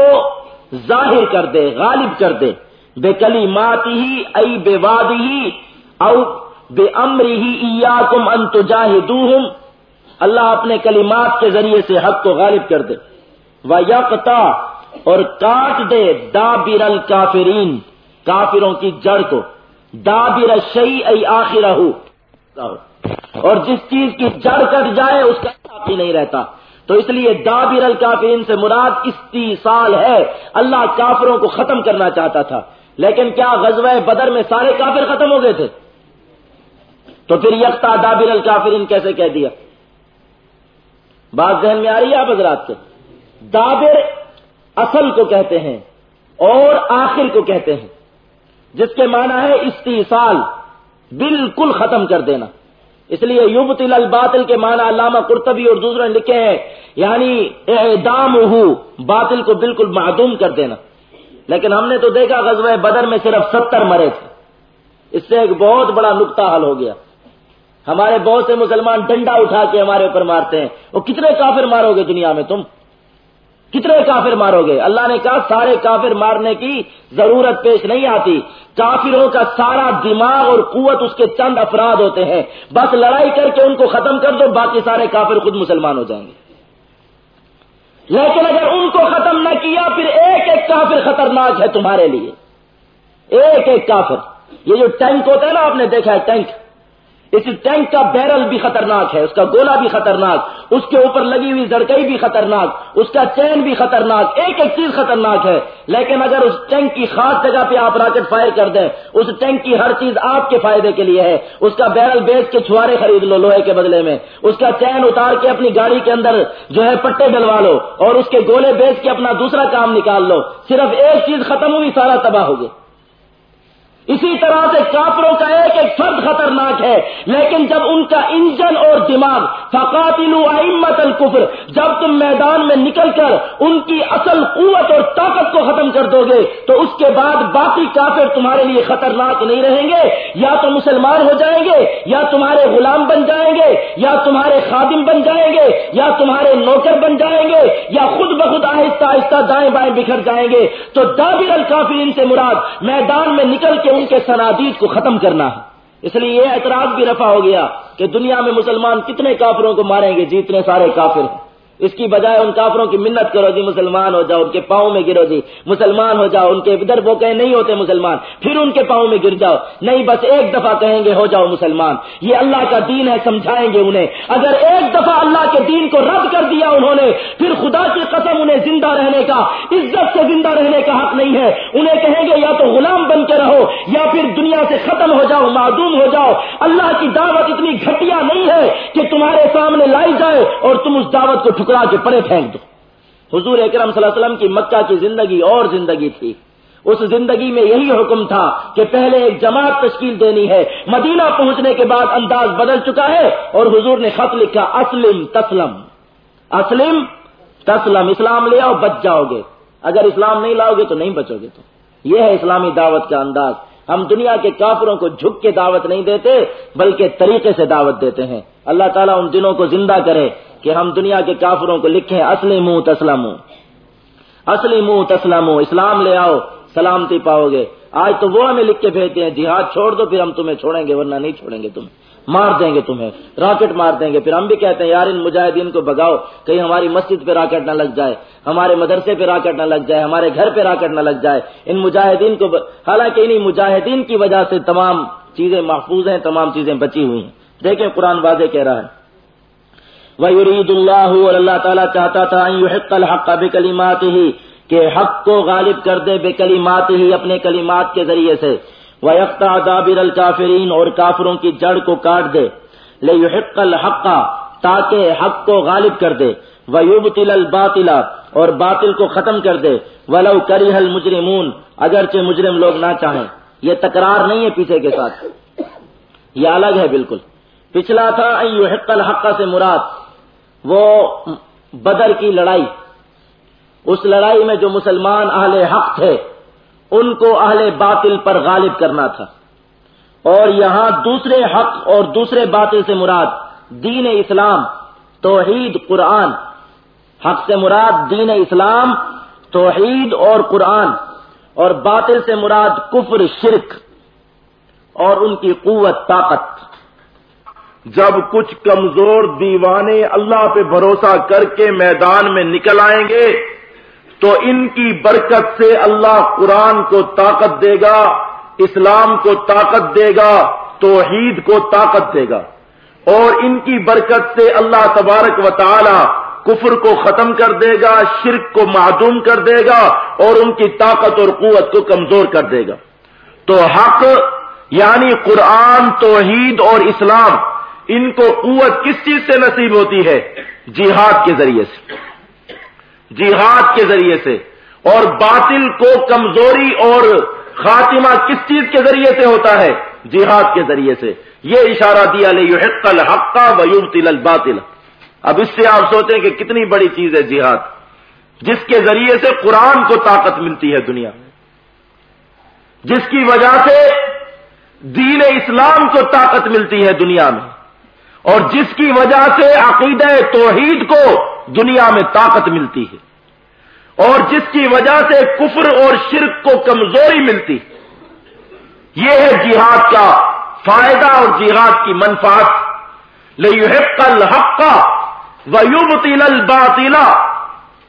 ظاہر کر دے، غالب کر دے بے کلی ماتی ہی ائی بے وادی ہی او بے امری ہی کم انتجاہ اللہ اپنے کلمات کے ذریعے سے حق کو غالب کر دے۔ و یکتا اور کاٹ دے دابر الکافرین، کافروں کی جڑ کو۔ دابر شعی آخر اور جس چیز کی جڑ کٹ جائے، اس کا کافی نہیں رہتا۔ تو اس لیے دابر الکافرین سے مراد استیصال ہے۔ اللہ کافروں کو ختم کرنا چاہتا تھا۔ لیکن کیا غزوہ بدر میں سارے کافر ختم ہو گئے تھے؟ تو پھر یکتا دابر الکافرین کیسے کہہ دیا؟ بات ذہن میں آ رہی ہے آپ حضرات کے۔ دابر اصل کو کہتے ہیں اور آخر کو کہتے ہیں۔ جس کے معنی ہے استیصال، بالکل ختم کر دینا۔ اس لیے یوبتل الباطل کے معنی علامہ قرطبی اور دوسرے نے لکھے ہیں یعنی اعدام ہو باطل کو بالکل معدوم کر دینا۔ لیکن ہم نے تو دیکھا غزوہ بدر میں صرف ستر مرے تھے۔ اس سے ایک بہت بڑا نقطہ حل ہو گیا۔ ہمارے بہت سے مسلمان ڈنڈا اٹھا کے ہمارے اوپر مارتے ہیں۔ وہ کتنے کافر مارو گے دنیا میں تم؟ کتنے کافر مارو گے؟ اللہ نے کہا سارے کافر مارنے کی ضرورت پیش نہیں آتی۔ کافروں کا سارا دماغ اور قوت اس کے چند افراد ہوتے ہیں۔ بس لڑائی کر کے ان کو ختم کر دو، باقی سارے کافر خود مسلمان ہو جائیں گے۔ لیکن اگر ان کو ختم نہ کیا، پھر ایک ایک کافر خطرناک ہے تمہارے لیے۔ ایک ایک کافر۔ یہ جو ٹینک ہوتا ہے نا، آپ نے دیکھا ہے ٹینک۔ اس ٹینک کا بیرل بھی خطرناک ہے، اس کا گولا بھی خطرناک، اس کے اوپر لگی ہوئی زڑکئی بھی خطرناک، اس کا چین بھی خطرناک، ایک ایک چیز خطرناک ہے۔ لیکن اگر اس ٹینک کی خاص جگہ پہ آپ راکٹ فائر کر دیں، اس ٹینک کی ہر چیز آپ کے فائدے کے لیے ہے۔ اس کا بیرل بیچ کے چھوارے خرید لو لوہے کے بدلے میں۔ اس کا چین اتار کے اپنی گاڑی کے اندر جو ہے پٹے ڈلوا لو اور اس کے گولے بیچ کے اپنا دوسرا کام نکال لو۔ صرف ایک چیز ختم ہوئی، سارا تباہ ہو گیا۔ اسی طرح سے کافروں کا ایک ایک فرد خطرناک ہے، لیکن جب ان کا انجن اور دماغ فقاتل امت القفر جب تم میدان میں نکل کر ان کی اصل قوت اور طاقت کو ختم کر دو گے، تو اس کے بعد باقی کافر تمہارے لیے خطرناک نہیں رہیں گے۔ یا تو مسلمان ہو جائیں گے، یا تمہارے غلام بن جائیں گے، یا تمہارے خادم بن جائیں گے، یا تمہارے نوکر بن جائیں گے، یا خود بخود آہستہ آہستہ دائیں بائیں بکھر جائیں گے۔ تو دابر الکافرین سے مراد، میدان میں نکل کے ان کے سنادید کو ختم کرنا ہے۔ اس لیے یہ اعتراض بھی رفع ہو گیا کہ دنیا میں مسلمان کتنے کافروں کو ماریں گے جتنے سارے کافر ہیں۔ اس کی بجائے ان کافروں کی منت کرو جی مسلمان ہو جاؤ، ان کے پاؤں میں گرو جی۔ مسلمان ہو جاؤ، ان کے ادھر وہ کہیں نہیں ہوتے مسلمان، پھر ان کے پاؤں میں گر جاؤ۔ نہیں، بس ایک دفعہ کہیں گے، ہو جاؤ مسلمان۔ یہ اللہ کا دین ہے، سمجھائیں گے انہیں۔ اگر ایک دفعہ اللہ کے دین کو رد کر دیا انہوں نے، پھر خدا کی قسم انہیں زندہ رہنے کا، عزت سے زندہ رہنے کا حق نہیں ہے۔ انہیں کہیں گے، یا تو غلام بن کے رہو، یا پھر دنیا سے ختم ہو جاؤ، معدوم ہو جاؤ۔ اللہ کی دعوت اتنی گھٹیا نہیں ہے کہ تمہارے سامنے لائی جائے اور تم اس دعوت کو ٹھکرا کے پڑے پھینک دو۔ حضور اکرم صلی اللہ علیہ وسلم کی مکہ کی زندگی اور زندگی تھی۔ اس زندگی میں یہی حکم تھا کہ پہلے ایک جماعت تشکیل دینی ہے۔ مدینہ پہنچنے کے بعد انداز بدل چکا ہے اور حضور نے خط لکھا، اسلم تسلم۔ اسلم تسلم، اسلام لے آؤ، بچ جاؤ گے۔ اگر اسلام نہیں لاؤ گے تو نہیں بچو گے تو۔ یہ ہے اسلامی دعوت کا انداز۔ ہم دنیا کے کافروں کو جھک کے دعوت نہیں دیتے، بلکہ طریقے سے دعوت دیتے ہیں۔ اللہ تعالیٰ ان دنوں کو زندہ کرے۔ کہ ہم دنیا کے کافروں کو لکھیں، اصلی منہ تسلم اصلی منہ تسلم اسلام لے آؤ، سلامتی پاؤ گے۔ آج تو وہ ہمیں لکھ کے بھیجتے ہیں، جہاد چھوڑ دو، پھر ہم تمہیں چھوڑیں گے، ورنہ نہیں چھوڑیں گے تمہیں مار دیں گے تمہیں، راکٹ مار دیں گے۔ پھر ہم بھی کہتے ہیں، یار ان مجاہدین کو بگاؤ کہیں ہماری مسجد پہ راکٹ نہ لگ جائے، ہمارے مدرسے پہ راکٹ نہ لگ جائے، ہمارے گھر پہ راکٹ نہ لگ جائے۔ ان مجاہدین کو حالانکہ انہیں مجاہدین کی وجہ سے تمام چیزیں محفوظ ہیں، تمام چیزیں بچی ہوئی ہیں۔ دیکھیں قرآن واضح کہہ رہا ہے۔ وَيُرِيدُ اللَّهُ، اور اللہ تعالیٰ چاہتا تھا يُحِقَّ الْحَقَّ بِكَلِمَاتِهِ، کہ حق کو غالب کر دے بے کلیمات ہی اپنے کلمات کے ذریعے سے۔ وہ دابر الکافرین اور کافروں کی جڑ کو کاٹ دے۔ لے یحق الحق، تاکہ حق کو غالب کر دے۔ وہ یوبتل الباطلا اور باطل کو ختم کر دے۔ ولو کری حل مجرمون اگرچہ مجرم لوگ نہ چاہیں۔ یہ تکرار نہیں ہے پیچھے کے ساتھ۔ یہ الگ ہے بالکل۔ پچھلا تھا یحق الحق سے مراد۔ وہ بدر کی لڑائی، اس لڑائی میں جو مسلمان اہل حق تھے، ان کو اہل باطل پر غالب کرنا تھا۔ اور یہاں دوسرے حق اور دوسرے باطل سے مراد دین اسلام، توحید، قرآن۔ حق سے مراد دین اسلام، توحید اور قرآن۔ اور باطل سے مراد کفر، شرک۔ اور ان کی قوت، طاقت۔ جب کچھ کمزور دیوانے اللہ پہ بھروسہ کر کے میدان میں نکل آئیں گے، تو ان کی برکت سے اللہ قرآن کو طاقت دے گا، اسلام کو طاقت دے گا، توحید کو طاقت دے گا۔ اور ان کی برکت سے اللہ تبارک و تعالی کفر کو ختم کر دے گا، شرک کو معدوم کر دے گا، اور ان کی طاقت اور قوت کو کمزور کر دے گا۔ تو حق یعنی قرآن، توحید اور اسلام ان کو قوت کس چیز سے نصیب ہوتی ہے؟ جہاد کے ذریعے سے۔ جہاد کے ذریعے سے۔ اور باطل کو کمزوری اور خاتمہ کس چیز کے ذریعے سے ہوتا ہے؟ جہاد کے ذریعے سے۔ یہ اشارہ دیا لے الحق الحقہ و تل الباطل۔ اب اس سے آپ سوچیں کہ کتنی بڑی چیز ہے جہاد، جس کے ذریعے سے قرآن کو طاقت ملتی ہے دنیا۔ میں جس کی وجہ سے دین اسلام کو طاقت ملتی ہے دنیا میں۔ اور جس کی وجہ سے عقیدہ توحید کو دنیا میں طاقت ملتی ہے اور جس کی وجہ سے کفر اور شرک کو کمزوری ملتی ہے۔ یہ ہے جہاد کا فائدہ اور جہاد کی منفاط لحق الحق ویوبتیل الباطلا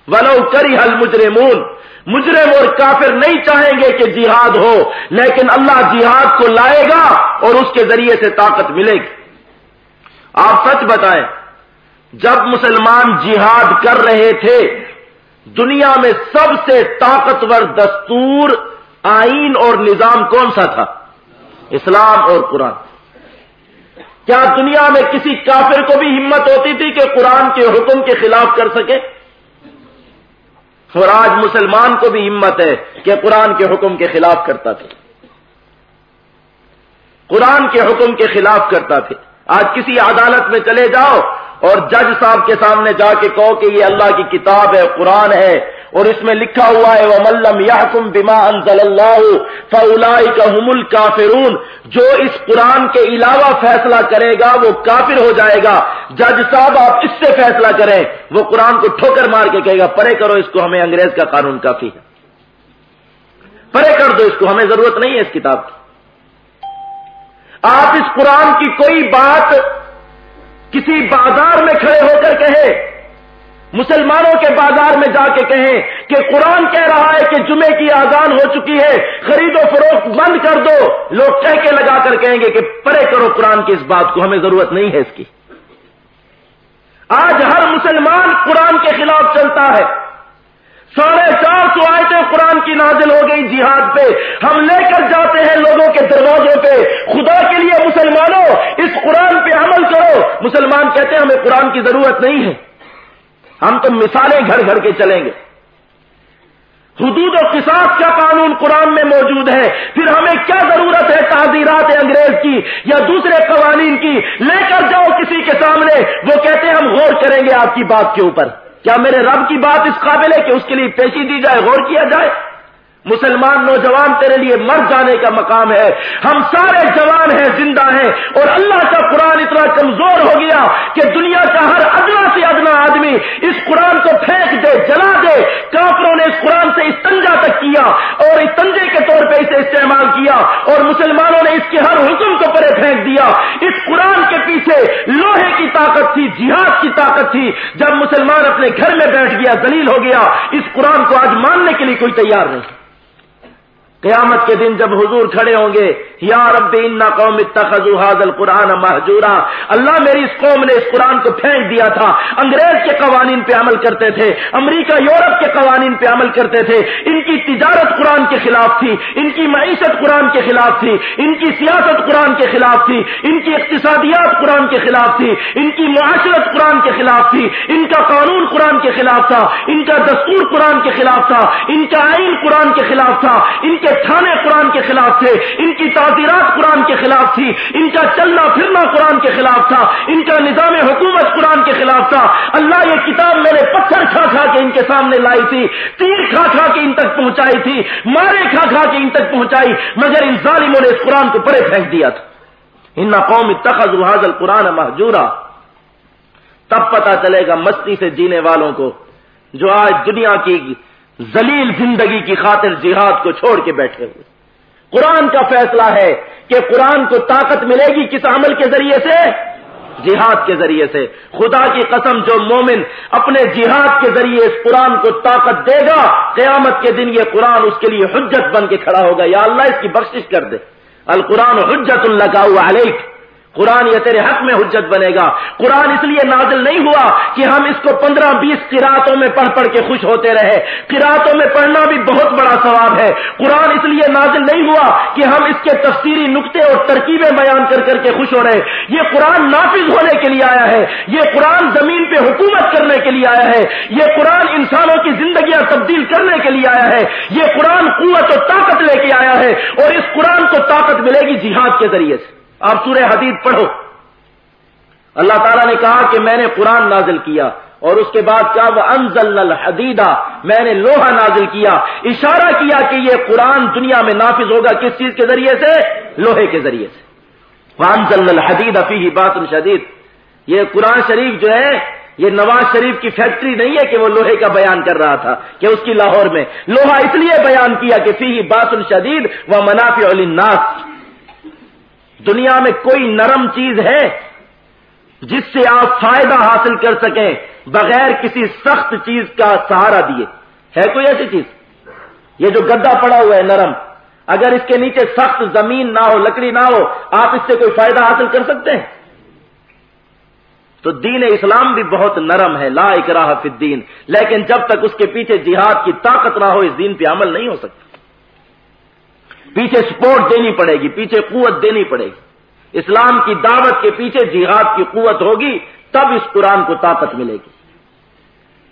ولو کری حل مجرمون مجرم اور کافر نہیں چاہیں گے کہ جہاد ہو، لیکن اللہ جہاد کو لائے گا اور اس کے ذریعے سے طاقت ملے گی۔ آپ سچ بتائیں، جب مسلمان جہاد کر رہے تھے، دنیا میں سب سے طاقتور دستور آئین اور نظام کون سا تھا؟ اسلام اور قرآن۔ کیا دنیا میں کسی کافر کو بھی ہمت ہوتی تھی کہ قرآن کے حکم کے خلاف کر سکے؟ اور آج مسلمان کو بھی ہمت ہے کہ قرآن کے حکم کے خلاف کرتا تھا قرآن کے حکم کے خلاف کرتا تھا آج کسی عدالت میں چلے جاؤ اور جج صاحب کے سامنے جا کے کہو کہ یہ اللہ کی کتاب ہے، قرآن ہے، اور اس میں لکھا ہوا ہے وہ ملم یا حکم انزل اللہ فلا جو اس قرآن کے علاوہ فیصلہ کرے گا، وہ کافر ہو جائے گا۔ جج صاحب، آپ اس سے فیصلہ کریں۔ وہ قرآن کو ٹھوکر مار کے کہے گا، پرے کرو، اس کو ہمیں انگریز کا قانون کافی ہے۔ پرے کر دو، اس کو ہمیں ضرورت نہیں ہے اس کتاب کی۔ آپ اس قرآن کی کوئی بات کسی بازار میں کھڑے ہو کر کہیں، مسلمانوں کے بازار میں جا کے کہیں کہ قرآن کہہ رہا ہے کہ جمعے کی آزان ہو چکی ہے خرید و فروخت بند کر دو۔ لوگ کہہ کے لگا کر کہیں گے کہ پرے کرو قرآن کی اس بات کو، ہمیں ضرورت نہیں ہے اس کی۔ آج ہر مسلمان قرآن کے خلاف چلتا ہے۔ ساڑھے چار سو آیتیں قرآن کی نازل ہو گئی جہاد پہ۔ ہم لے کر جاتے ہیں لوگوں کے دروازوں پہ۔ خدا کے لیے مسلمانوں، اس قرآن پہ عمل کرو۔ مسلمان کہتے ہیں، ہمیں قرآن کی ضرورت نہیں ہے۔ ہم تو مثالیں گھر گھر کے چلیں گے۔ حدود و قصاص کا قانون قرآن میں موجود ہے۔ پھر ہمیں کیا ضرورت ہے تعزیرات انگریز کی یا دوسرے قوانین کی؟ لے کر جاؤ کسی کے سامنے۔ وہ کہتے ہیں، ہم غور کریں گے آپ کی بات کے اوپر۔ کیا میرے رب کی بات اس قابل ہے کہ اس کے لیے پیشی دی جائے، غور کیا جائے؟ مسلمان نوجوان تیرے لیے مر جانے کا مقام ہے۔ ہم سارے جوان ہیں، زندہ ہیں اور اللہ کا قرآن اتنا کمزور ہو گیا کہ دنیا کا ہر ادنا سے ادنا آدمی اس قرآن کو پھینک دے، جلا دے۔ کافروں نے اس قرآن سے استنجا تک کیا اور استنجے کے طور پہ اسے استعمال کیا اور مسلمانوں نے اس کے ہر حکم کو پرے پھینک دیا۔ اس قرآن کے پیچھے لوہے کی طاقت تھی، جہاد کی طاقت تھی۔ جب مسلمان اپنے گھر میں بیٹھ گیا دلیل ہو گیا، اس قرآن کو آج ماننے کے لیے کوئی تیار نہیں۔ قیامت کے دن جب حضور کھڑے ہوں گے، یا رب ان قوم اتخذوا هذا القران مهجورا اللہ میری اس قوم نے اس قرآن کو پھینک دیا تھا۔ انگریز کے قوانین پہ عمل کرتے تھے، امریکہ، یورپ کے قوانین پہ عمل کرتے تھے۔ ان کی تجارت قرآن کے خلاف تھی، ان کی معیشت قرآن کے خلاف تھی، ان کی سیاست قرآن کے خلاف تھی، ان کی اقتصادیات قرآن کے خلاف تھی، ان کی معاشرت قرآن کے خلاف تھی۔ ان کا قانون قرآن کے خلاف تھا، ان کا دستور قرآن کے خلاف تھا، ان کا آئین قرآن کے خلاف تھا۔ ان کے کے تھانے قرآن کے خلاف تھے، ان کی تعزیرات قرآن کے خلاف تھی، ان کا چلنا پھرنا قرآن کے خلاف تھا، ان کا نظام حکومت قرآن کے خلاف تھا۔ اللہ یہ کتاب میں نے پتھر کھا کھا کے ان کے سامنے لائی تھی، تیر کھا کھا کے ان تک پہنچائی تھی، مارے کھا کھا کے ان تک پہنچائی، مگر ان ظالموں نے اس قرآن کو پرے پھینک دیا تھا۔ ان قوم تخذ حاضل قرآن محجورا تب پتا چلے گا مستی سے جینے والوں کو، جو آج دنیا کی زلیل زندگی کی خاطر جہاد کو چھوڑ کے بیٹھے ہوئے۔ قرآن کا فیصلہ ہے کہ قرآن کو طاقت ملے گی کس عمل کے ذریعے سے؟ جہاد کے ذریعے سے۔ خدا کی قسم جو مومن اپنے جہاد کے ذریعے اس قرآن کو طاقت دے گا، قیامت کے دن یہ قرآن اس کے لیے حجت بن کے کھڑا ہوگا۔ یا اللہ اس کی بخشش کر دے۔ القرآن حجت اللہ کا علیک۔ قرآن یہ تیرے حق میں حجت بنے گا۔ قرآن اس لیے نازل نہیں ہوا کہ ہم اس کو پندرہ بیس قراتوں میں پڑھ پڑھ کے خوش ہوتے رہے۔ قراتوں میں پڑھنا بھی بہت بڑا ثواب ہے۔ قرآن اس لیے نازل نہیں ہوا کہ ہم اس کے تفصیلی نقطے اور ترکیبیں بیان کر کر کے خوش ہو رہے۔ یہ قرآن نافذ ہونے کے لیے آیا ہے۔ یہ قرآن زمین پہ حکومت کرنے کے لیے آیا ہے۔ یہ قرآن انسانوں کی زندگیاں تبدیل کرنے کے لیے آیا ہے۔ یہ قرآن قوت و طاقت لے کے آیا ہے اور اس قرآن کو طاقت ملے گی جہاد کے ذریعے سے۔ آپ سورہ حدید پڑھو۔ اللہ تعالیٰ نے کہا کہ میں نے قرآن نازل کیا اور اس کے بعد کیا وہ انزل الحدیدہ، میں نے لوہا نازل کیا، اشارہ کیا کہ یہ قرآن دنیا میں نافذ ہوگا کس چیز کے ذریعے سے؟ لوہے کے ذریعے سے۔ انزل الحدید افی بات شدید۔ یہ قرآن شریف جو ہے، یہ نواز شریف کی فیکٹری نہیں ہے کہ وہ لوہے کا بیان کر رہا تھا، کہ اس کی لاہور میں۔ لوہا اس لیے بیان کیا کہ فی بات شدید و منافع الناس دنیا میں کوئی نرم چیز ہے جس سے آپ فائدہ حاصل کر سکیں بغیر کسی سخت چیز کا سہارا دیے۔ ہے کوئی ایسی چیز؟ یہ جو گدا پڑا ہوا ہے نرم، اگر اس کے نیچے سخت زمین نہ ہو، لکڑی نہ ہو، آپ اس سے کوئی فائدہ حاصل کر سکتے ہیں؟ تو دین اسلام بھی بہت نرم ہے، لا اکراہ فی الدین، لیکن جب تک اس کے پیچھے جہاد کی طاقت نہ ہو، اس دین پہ عمل نہیں ہو سکتا۔ پیچھے سپورٹ دینی پڑے گی، پیچھے قوت دینی پڑے گی۔ اسلام کی دعوت کے پیچھے جہاد کی قوت ہوگی، تب اس قرآن کو طاقت ملے گی۔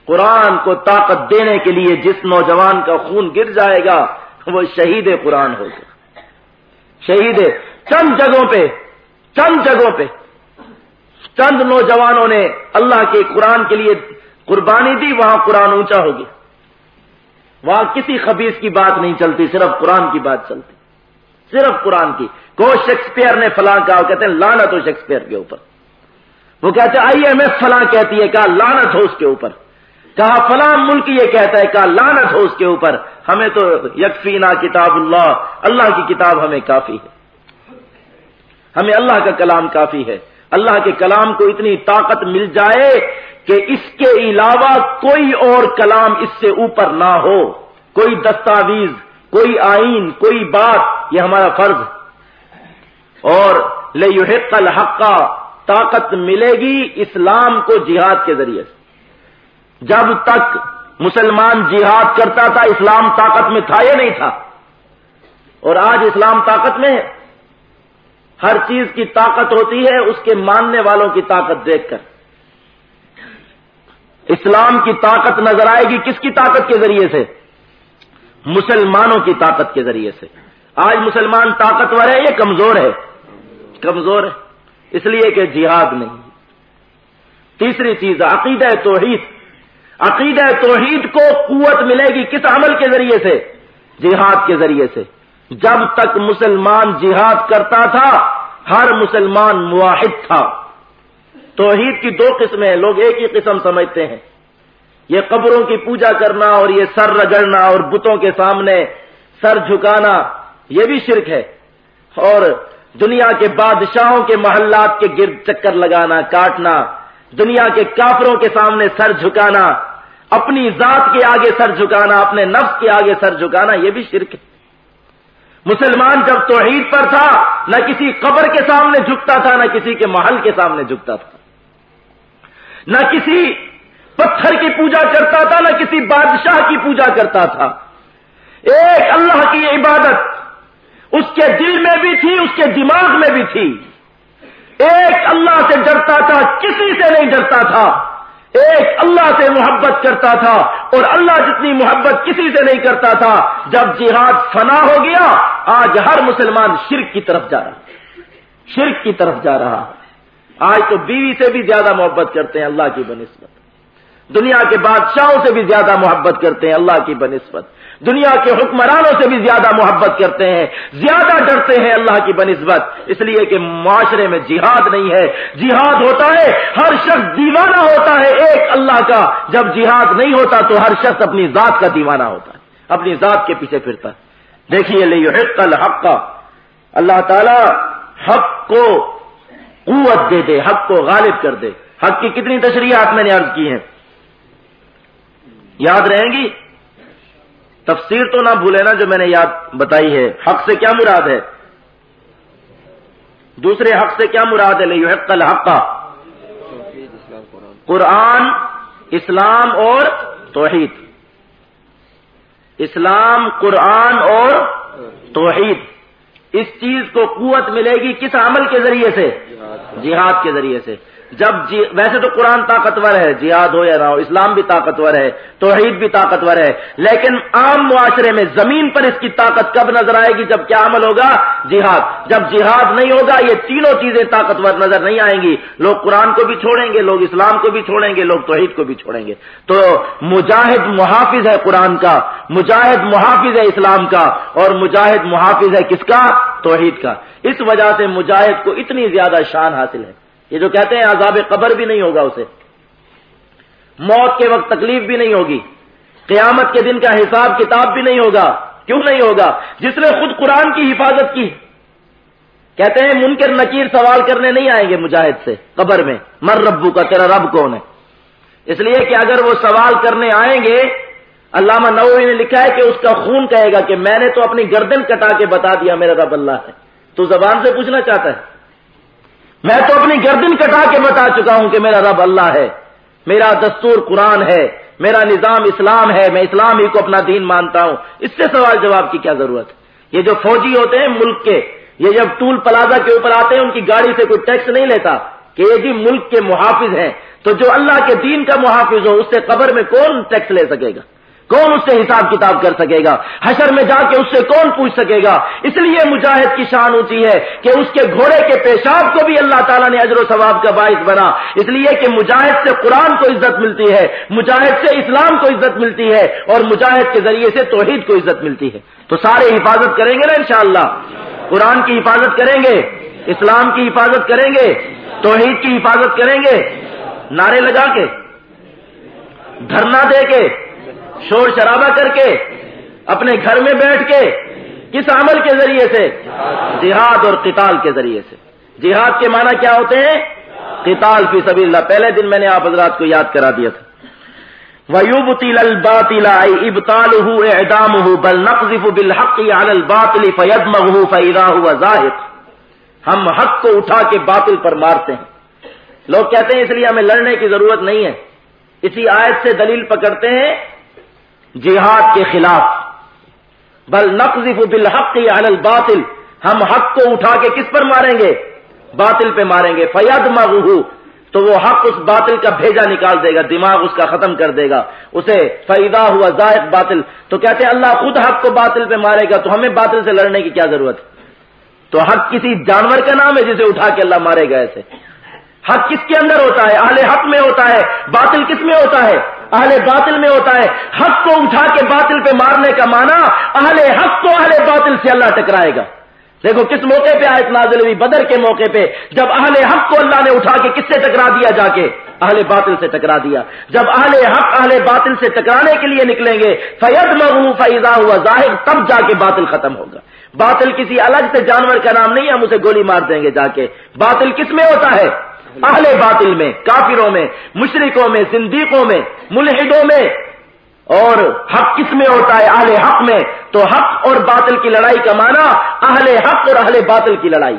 قرآن کو طاقت دینے کے لیے جس نوجوان کا خون گر جائے گا، وہ شہید قرآن ہوگا شہید چند جگہوں پہ، چند جگہوں پہ، چند نوجوانوں نے اللہ کے قرآن کے لیے قربانی دی، وہاں قرآن اونچا ہوگی وہاں کسی خبیص کی بات نہیں چلتی، صرف قرآن کی بات چلتی۔ صرف قرآن کی۔ کو شیکسپیئر نے فلاں کہا کہتے ہیں لانت ہو شیکسپیئر کے اوپر۔ وہ کہتے ہیں، آئی ایم ایف فلاں کہتی ہے، کہا لانت ہو اس کے اوپر۔ کہا، فلاں ملک یہ کہتا ہے، کہا لانت ہو اس کے اوپر۔ ہمیں تو یکفینا کتاب اللہ اللہ کی کتاب ہمیں کافی ہے۔ ہمیں اللہ کا کلام کافی ہے۔ اللہ کے کلام کو اتنی طاقت مل جائے کہ اس کے علاوہ کوئی اور کلام اس سے اوپر نہ ہو۔ کوئی دستاویز، کوئی آئین، کوئی بات، یہ ہمارا فرض۔ اور لے یحق الحق، طاقت ملے گی اسلام کو جہاد کے ذریعے سے۔ جب تک مسلمان جہاد کرتا تھا، اسلام طاقت میں تھا یا نہیں تھا؟ اور آج اسلام طاقت میں ہے۔ ہر چیز کی طاقت ہوتی ہے، اس کے ماننے والوں کی طاقت دیکھ کر۔ اسلام کی طاقت نظر آئے گی کس کی طاقت کے ذریعے سے؟ مسلمانوں کی طاقت کے ذریعے سے۔ آج مسلمان طاقتور ہے یہ کمزور ہے؟ کمزور ہے۔ اس لیے کہ جہاد نہیں۔ تیسری چیز، عقیدہ توحید۔ عقیدہ توحید کو قوت ملے گی کس عمل کے ذریعے سے؟ جہاد کے ذریعے سے۔ جب تک مسلمان جہاد کرتا تھا، ہر مسلمان معاہد تھا۔ توحید کی دو قسمیں لوگ ایک ہی قسم سمجھتے ہیں۔ یہ قبروں کی پوجا کرنا اور یہ سر رگڑنا اور بتوں کے سامنے سر جھکانا، یہ بھی شرک ہے۔ اور دنیا کے بادشاہوں کے محلات کے گرد چکر لگانا، کاٹنا، دنیا کے کافروں کے سامنے سر جھکانا، اپنی ذات کے آگے سر جھکانا، اپنے نفس کے آگے سر جھکانا، یہ بھی شرک ہے۔ مسلمان جب توحید پر تھا، نہ کسی قبر کے سامنے جھکتا تھا، نہ کسی کے محل کے سامنے جھکتا تھا۔ نہ کسی پتھر کی پوجا کرتا تھا، نہ کسی بادشاہ کی پوجا کرتا تھا۔ ایک اللہ کی عبادت اس کے دل میں بھی تھی، اس کے دماغ میں بھی تھی۔ ایک اللہ سے ڈرتا تھا، کسی سے نہیں ڈرتا تھا۔ ایک اللہ سے محبت کرتا تھا اور اللہ جتنی محبت کسی سے نہیں کرتا تھا۔ جب جہاد فنا ہو گیا، آج ہر مسلمان شرک کی طرف جا رہا شرک کی طرف جا رہا آج تو بیوی سے بھی زیادہ محبت کرتے ہیں، اللہ کی بنسبت۔ دنیا کے بادشاہوں سے بھی زیادہ محبت کرتے ہیں، اللہ کی بنسبت۔ دنیا کے حکمرانوں سے بھی زیادہ محبت کرتے ہیں۔ زیادہ ڈرتے ہیں اللہ کی بنسبت۔ اس لیے کہ معاشرے میں جہاد نہیں ہے۔ جہاد ہوتا ہے، ہر شخص دیوانہ ہوتا ہے، ایک اللہ کا۔ جب جہاد نہیں ہوتا تو ہر شخص اپنی ذات کا دیوانہ ہوتا ہے، اپنی ذات کے پیچھے پھرتا ہے۔ دیکھیے لے حق الحق۔ کا اللہ تعالی حق کو قوت دے دے، حق کو غالب کر دے۔ حق کی کتنی تشریحات میں نے عرض کی ہیں؟ یاد رہیں گی؟ تفسیر تو نہ بھولے نا جو میں نے یاد بتائی ہے۔ حق سے کیا مراد ہے؟ دوسرے حق سے کیا مراد ہے؟ لئی حق الحق۔ کا قرآن، اسلام اور توحید۔ اسلام، قرآن اور توحید۔ اس چیز کو قوت ملے گی کس عمل کے ذریعے سے؟ جہاد کے ذریعے سے۔ جب جی ویسے تو قرآن طاقتور ہے، جہاد ہو یا نہ ہو، اسلام بھی طاقتور ہے، توحید بھی طاقتور ہے، لیکن عام معاشرے میں زمین پر اس کی طاقت کب نظر آئے گی؟ جب کیا عمل ہوگا؟ جہاد۔ جب جہاد نہیں ہوگا، یہ تینوں چیزیں طاقتور نظر نہیں آئیں گی۔ لوگ قرآن کو بھی چھوڑیں گے، لوگ اسلام کو بھی چھوڑیں گے، لوگ توحید کو بھی چھوڑیں گے۔ تو مجاہد محافظ ہے قرآن کا، مجاہد محافظ ہے اسلام کا، اور مجاہد محافظ ہے کس کا؟ توحید کا۔ اس وجہ سے مجاہد کو اتنی زیادہ شان حاصل ہے۔ یہ جو کہتے ہیں عذاب قبر بھی نہیں ہوگا اسے۔ موت کے وقت تکلیف بھی نہیں ہوگی۔ قیامت کے دن کا حساب کتاب بھی نہیں ہوگا۔ کیوں نہیں ہوگا؟ جس نے خود قرآن کی حفاظت کی۔ کہتے ہیں منکر نکیر سوال کرنے نہیں آئیں گے مجاہد سے قبر میں۔ مر ربو کا تیرا رب کون ہے؟ اس لیے کہ اگر وہ سوال کرنے آئیں گے، علامہ نووی نے لکھا ہے کہ اس کا خون کہے گا کہ میں نے تو اپنی گردن کٹا کے بتا دیا، میرا رب اللہ ہے۔ تو زبان سے پوچھنا چاہتا ہے۔ میں تو اپنی گردن کٹا کے بتا چکا ہوں کہ میرا رب اللہ ہے، میرا دستور قرآن ہے، میرا نظام اسلام ہے، میں اسلام ہی کو اپنا دین مانتا ہوں۔ اس سے سوال جواب کی کیا ضرورت؟ یہ جو فوجی ہوتے ہیں ملک کے، یہ جب ٹول پلازا کے اوپر آتے ہیں، ان کی گاڑی سے کوئی ٹیکس نہیں لیتا کہ یہ جی ملک کے محافظ ہیں۔ تو جو اللہ کے دین کا محافظ ہو، اس سے قبر میں کون ٹیکس لے سکے گا؟ کون اس سے حساب کتاب کر سکے گا؟ حشر میں جا کے اس سے کون پوچھ سکے گا؟ اس لیے مجاہد کی شان ہوتی ہے کہ اس کے گھوڑے کے پیشاب کو بھی اللہ تعالیٰ نے اجر و ثواب کا باعث بنا۔ اس لیے کہ مجاہد سے قرآن کو عزت ملتی ہے، مجاہد سے اسلام کو عزت ملتی ہے اور مجاہد کے ذریعے سے توحید کو عزت ملتی ہے۔ تو سارے حفاظت کریں گے نا انشاءاللہ؟ قرآن کی حفاظت کریں گے؟ اسلام کی حفاظت کریں گے؟ توحید کی حفاظت کریں گے؟ نعرے لگا کے، دھرنا دے کے شور شرابہ کر کے، اپنے گھر میں بیٹھ کے، کس عمل کے ذریعے سے؟ جہاد اور قتال کے ذریعے سے۔ جہاد کے معنی کیا ہوتے ہیں؟ قتال فی سبیل اللہ۔ پہلے دن میں نے آپ حضرات کو یاد کرا دیا تھا۔ ویوب تیل الباطل ابتال اعدام ہو بل نقف بالحق علی الباطل فید مغو فیدا ہوا ظاہر ہم حق کو اٹھا کے باطل پر مارتے ہیں۔ لوگ کہتے ہیں اس لیے ہمیں لڑنے کی ضرورت نہیں ہے۔ اسی آیت سے دلیل پکڑتے ہیں جہاد کے خلاف۔ بل نقذف بالحق علی الباطل۔ ہم حق کو اٹھا کے کس پر ماریں گے؟ باطل پہ ماریں گے۔ فیاد مغو تو وہ حق اس باطل کا بھیجا نکال دے گا، دماغ اس کا ختم کر دے گا۔ اسے فیدا ہوا زائد باطل۔ تو کہتے ہیں اللہ خود حق کو باطل پہ مارے گا، تو ہمیں باطل سے لڑنے کی کیا ضرورت؟ تو حق کسی جانور کا نام ہے جسے اٹھا کے اللہ مارے گا ایسے۔ حق کس کے اندر ہوتا ہے؟ اہل حق میں ہوتا ہے، باطل کس میں ہوتا ہے؟ اہل باطل میں ہوتا ہے۔ حق کو اٹھا کے باطل پہ مارنے کا معنی اہل حق کو اہل باطل سے اللہ ٹکرائے گا۔ دیکھو کس موقع پہ آیت نازل ہوئی؟ بدر کے موقع پہ۔ جب اہل حق کو اللہ نے اٹھا کے کس سے ٹکرا دیا جا کے؟ اہل باطل سے ٹکرا دیا۔ جب اہل حق اہل باطل سے ٹکرانے کے لیے نکلیں گے فید مغو فیضا ہوا ظاہر تب جا کے باطل ختم ہوگا۔ باطل کسی الگ سے جانور کا نام نہیں، ہم اسے گولی مار دیں گے جا کے۔ باطل کس میں ہوتا ہے؟ اہل باطل میں، کافروں میں مشرقوں میں، زندیقوں میں، ملحدوں میں۔ اور حق کس میں ہوتا ہے؟ اہل حق میں۔ تو حق اور باطل کی لڑائی کا معنی اہل حق اور اہل باطل کی لڑائی۔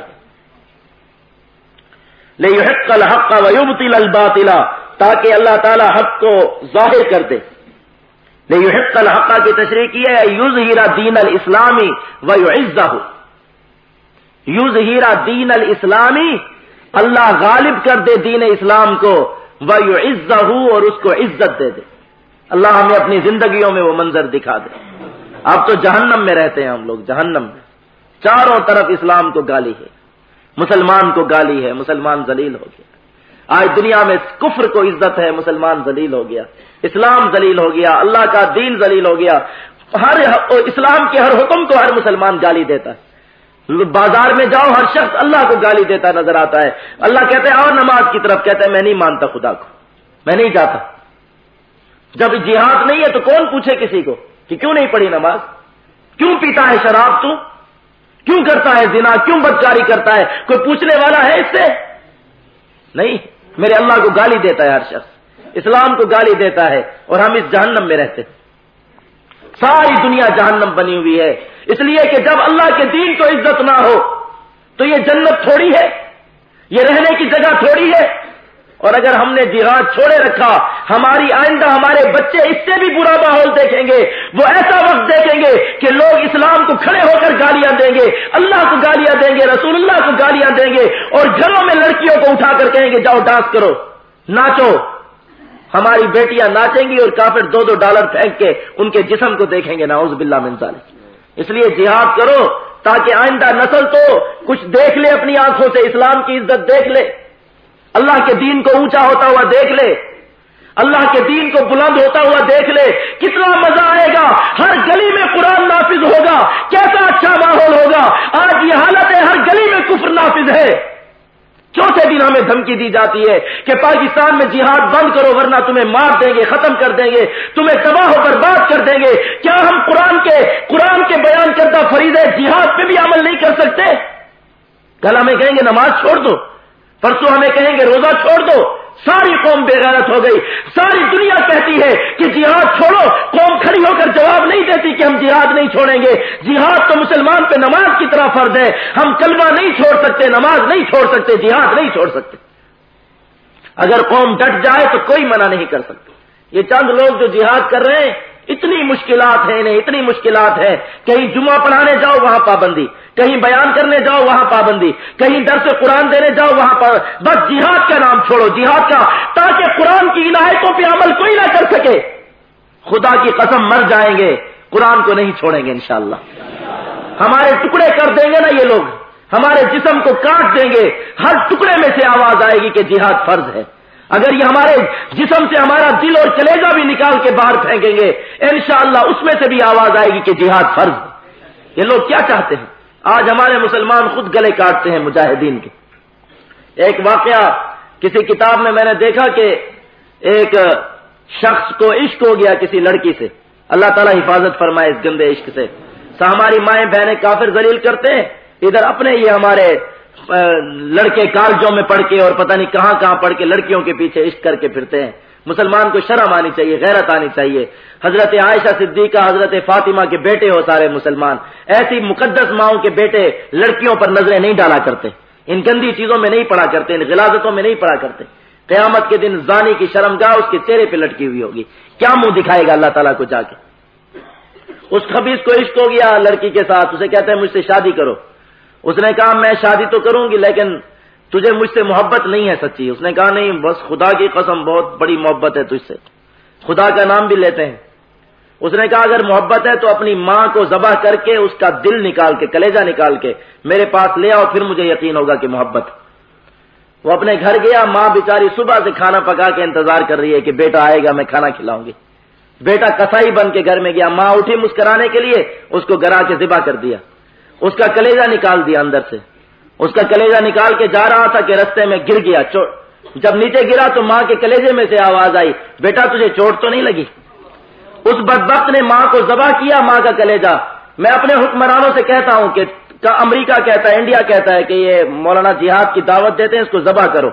لے حق الحق کا الباطلا تاکہ اللہ تعالی حق کو ظاہر کر دے۔ لے حق الحقہ کی تشریح کی ہے یوز ہیرا دین الاسلامی ویعزہ۔ یوز ہیرا دین الاسلامی اللہ غالب کر دے دین اسلام کو وہ عزت اور اس کو عزت دے دے۔ اللہ ہمیں اپنی زندگیوں میں وہ منظر دکھا دے۔ اب تو جہنم میں رہتے ہیں ہم لوگ، جہنم میں۔ چاروں طرف اسلام کو گالی ہے۔ مسلمان کو گالی ہے، مسلمان ذلیل ہو گیا۔ آج دنیا میں کفر کو عزت ہے، مسلمان ذلیل ہو گیا۔ اسلام ذلیل ہو گیا، اللہ کا دین ذلیل ہو گیا۔ ہر اسلام کے ہر حکم کو ہر مسلمان گالی دیتا ہے۔ بازار میں جاؤ، ہر شخص اللہ کو گالی دیتا نظر آتا ہے۔ اللہ کہتے ہیں اور نماز کی طرف، کہتے ہیں، میں نہیں مانتا خدا کو۔ میں نہیں جاتا جب جہاد نہیں ہے تو کون پوچھے کسی کو کہ کیوں نہیں پڑھی نماز؟ کیوں پیتا ہے شراب تو؟ کیوں کرتا ہے زنا؟ کیوں بدکاری کرتا ہے؟ کوئی پوچھنے والا ہے اس سے؟ نہیں، میرے اللہ کو گالی دیتا ہے ہر شخص۔ اسلام کو گالی دیتا ہے اور ہم اس جہنم میں رہتے ساری دنیا جہنم بنی ہوئی ہے۔ اس لیے کہ جب اللہ کے دین کو عزت نہ ہو، تو یہ جنت تھوڑی ہے، یہ رہنے کی جگہ تھوڑی ہے۔ اور اگر ہم نے جی جہاد چھوڑے رکھا، ہماری آئندہ ہمارے بچے اس سے بھی برا ماحول دیکھیں گے۔ وہ ایسا وقت دیکھیں گے کہ لوگ اسلام کو کھڑے ہو کر گالیاں دیں گے، اللہ کو گالیاں دیں گے، رسول اللہ کو گالیاں دیں گے۔ اور گھروں میں لڑکیوں کو اٹھا کر کہیں گے، جاؤ ڈانس کرو، ناچو۔ ہماری بیٹیاں ناچیں گی اور کافر دو دو ڈالر پھینک کے ان کے جسم کو دیکھیں گے ناؤز باللہ منظال اس لیے جہاد کرو تاکہ آئندہ نسل تو کچھ دیکھ لے اپنی آنکھوں سے، اسلام کی عزت دیکھ لے۔ اللہ کے دین کو اونچا ہوتا ہوا دیکھ لے۔ اللہ کے دین کو بلند ہوتا ہوا دیکھ لے۔ کتنا مزہ آئے گا۔ ہر گلی میں قرآن نافذ ہوگا۔ کیسا اچھا ماحول ہوگا۔ آج یہ حالت ہے، ہر گلی میں کفر نافذ ہے۔ چوتھے دن ہمیں دھمکی دی جاتی ہے کہ پاکستان میں جہاد بند کرو ورنہ تمہیں مار دیں گے، ختم کر دیں گے، تمہیں تباہ ہو کر بات کر دیں گے۔ کیا ہم قرآن کے قرآن کے بیان کردہ فرید جہاد پہ بھی عمل نہیں کر سکتے؟ کل ہمیں کہیں گے نماز چھوڑ دو، پرسوں ہمیں کہیں گے روزہ چھوڑ دو۔ ساری قوم بے غیرت ہو گئی۔ ساری دنیا کہتی ہے کہ جہاد چھوڑو۔ قوم کھڑی ہو کر جواب نہیں دیتی کہ ہم جہاد نہیں چھوڑیں گے۔ جہاد تو مسلمان پہ نماز کی طرح فرض ہے۔ ہم کلمہ نہیں چھوڑ سکتے، نماز نہیں چھوڑ سکتے، جہاد نہیں چھوڑ سکتے۔ اگر قوم ڈٹ جائے تو کوئی منع نہیں کر سکتے یہ چند لوگ جو جہاد کر رہے ہیں اتنی مشکلات ہیں انہیں، اتنی مشکلات ہے کہیں جمعہ پڑھانے جاؤ، وہاں پابندی۔ کہیں بیان کرنے جاؤ، وہاں پابندی۔ کہیں در سے قرآن دینے جاؤ، وہاں پر بس جہاد کا نام چھوڑو، جہاد کا، تاکہ قرآن کی عنایتوں پہ عمل کوئی نہ کر سکے۔ خدا کی قسم مر جائیں گے، قرآن کو نہیں چھوڑیں گے انشاءاللہ۔ ہمارے ٹکڑے کر دیں گے نا یہ لوگ۔ ہمارے جسم کو کاٹ دیں گے۔ ہر ٹکڑے میں سے آواز آئے گی کہ جہاد فرض ہے۔ اگر یہ ہمارے جسم سے ہمارا دل اور کلیجا بھی نکال کے باہر پھینکیں گے، انشاءاللہ اس میں سے بھی آواز آئے گی کہ جہاد فرض یہ لوگ کیا چاہتے ہیں؟ آج ہمارے مسلمان خود گلے کاٹتے ہیں مجاہدین کے۔ ایک واقعہ کسی کتاب میں میں نے دیکھا کہ ایک شخص کو عشق ہو گیا کسی لڑکی سے۔ اللہ تعالیٰ حفاظت فرمائے اس گندے عشق سے۔ ہماری مائیں بہنیں کافر ذلیل کرتے ہیں، ادھر اپنے یہ ہمارے لڑکے کالجوں میں پڑھ کے اور پتہ نہیں کہاں کہاں پڑھ کے لڑکیوں کے پیچھے عشق کر کے پھرتے ہیں۔ مسلمان کو شرم آنی چاہیے، غیرت آنی چاہیے۔ حضرت عائشہ صدیقہ، حضرت فاطمہ کے بیٹے ہو سارے مسلمان۔ ایسی مقدس ماؤں کے بیٹے لڑکیوں پر نظریں نہیں ڈالا کرتے۔ ان گندی چیزوں میں نہیں پڑا کرتے، ان غلازتوں میں نہیں پڑا کرتے۔ قیامت کے دن زانی کی شرم گاہ اس کے چہرے پہ لٹکی ہوئی ہوگی۔ کیا منہ دکھائے گا اللہ تعالیٰ کو جا کے؟ اس خبیص کو عشق ہو گیا، لڑکی کے ساتھ، اسے کہتے ہیں مجھ سے شادی کرو۔ اس نے کہا، میں شادی تو کروں گی، لیکن تجھے مجھ سے محبت نہیں ہے سچی۔ اس نے کہا، نہیں، بس خدا کی قسم، بہت بڑی محبت ہے تجھ سے۔ خدا کا نام بھی لیتے ہیں۔ اس نے کہا، اگر محبت ہے تو اپنی ماں کو ذبح کر کے اس کا دل نکال کے کلیجا نکال کے میرے پاس لے آؤ، پھر مجھے یقین ہوگا کہ محبت۔ وہ اپنے گھر گیا، ماں بیچاری صبح سے کھانا پکا کے انتظار کر رہی ہے کہ بیٹا آئے گا، میں کھانا کھلاؤں گی۔ بیٹا کسائی بن کے گھر میں گیا، ماں اٹھی مسکرانے کے لیے، اس کو گرا کے ذبح کر دیا۔ اس کا کلیجا نکال دیا اندر سے۔ اس کا کلیجا نکال کے جا رہا تھا کہ رستے میں گر گیا جب نیچے گرا تو ماں کے کلیجے میں سے آواز آئی، بیٹا تجھے چوٹ تو نہیں لگی؟ اس بدبخت نے ماں کو ذبح کیا، ماں کا کلیجا میں اپنے حکمرانوں سے کہتا ہوں کہ امریکہ کہتا ہے، انڈیا کہتا ہے کہ یہ مولانا جہاد کی دعوت دیتے ہیں، اس کو ذبح کرو۔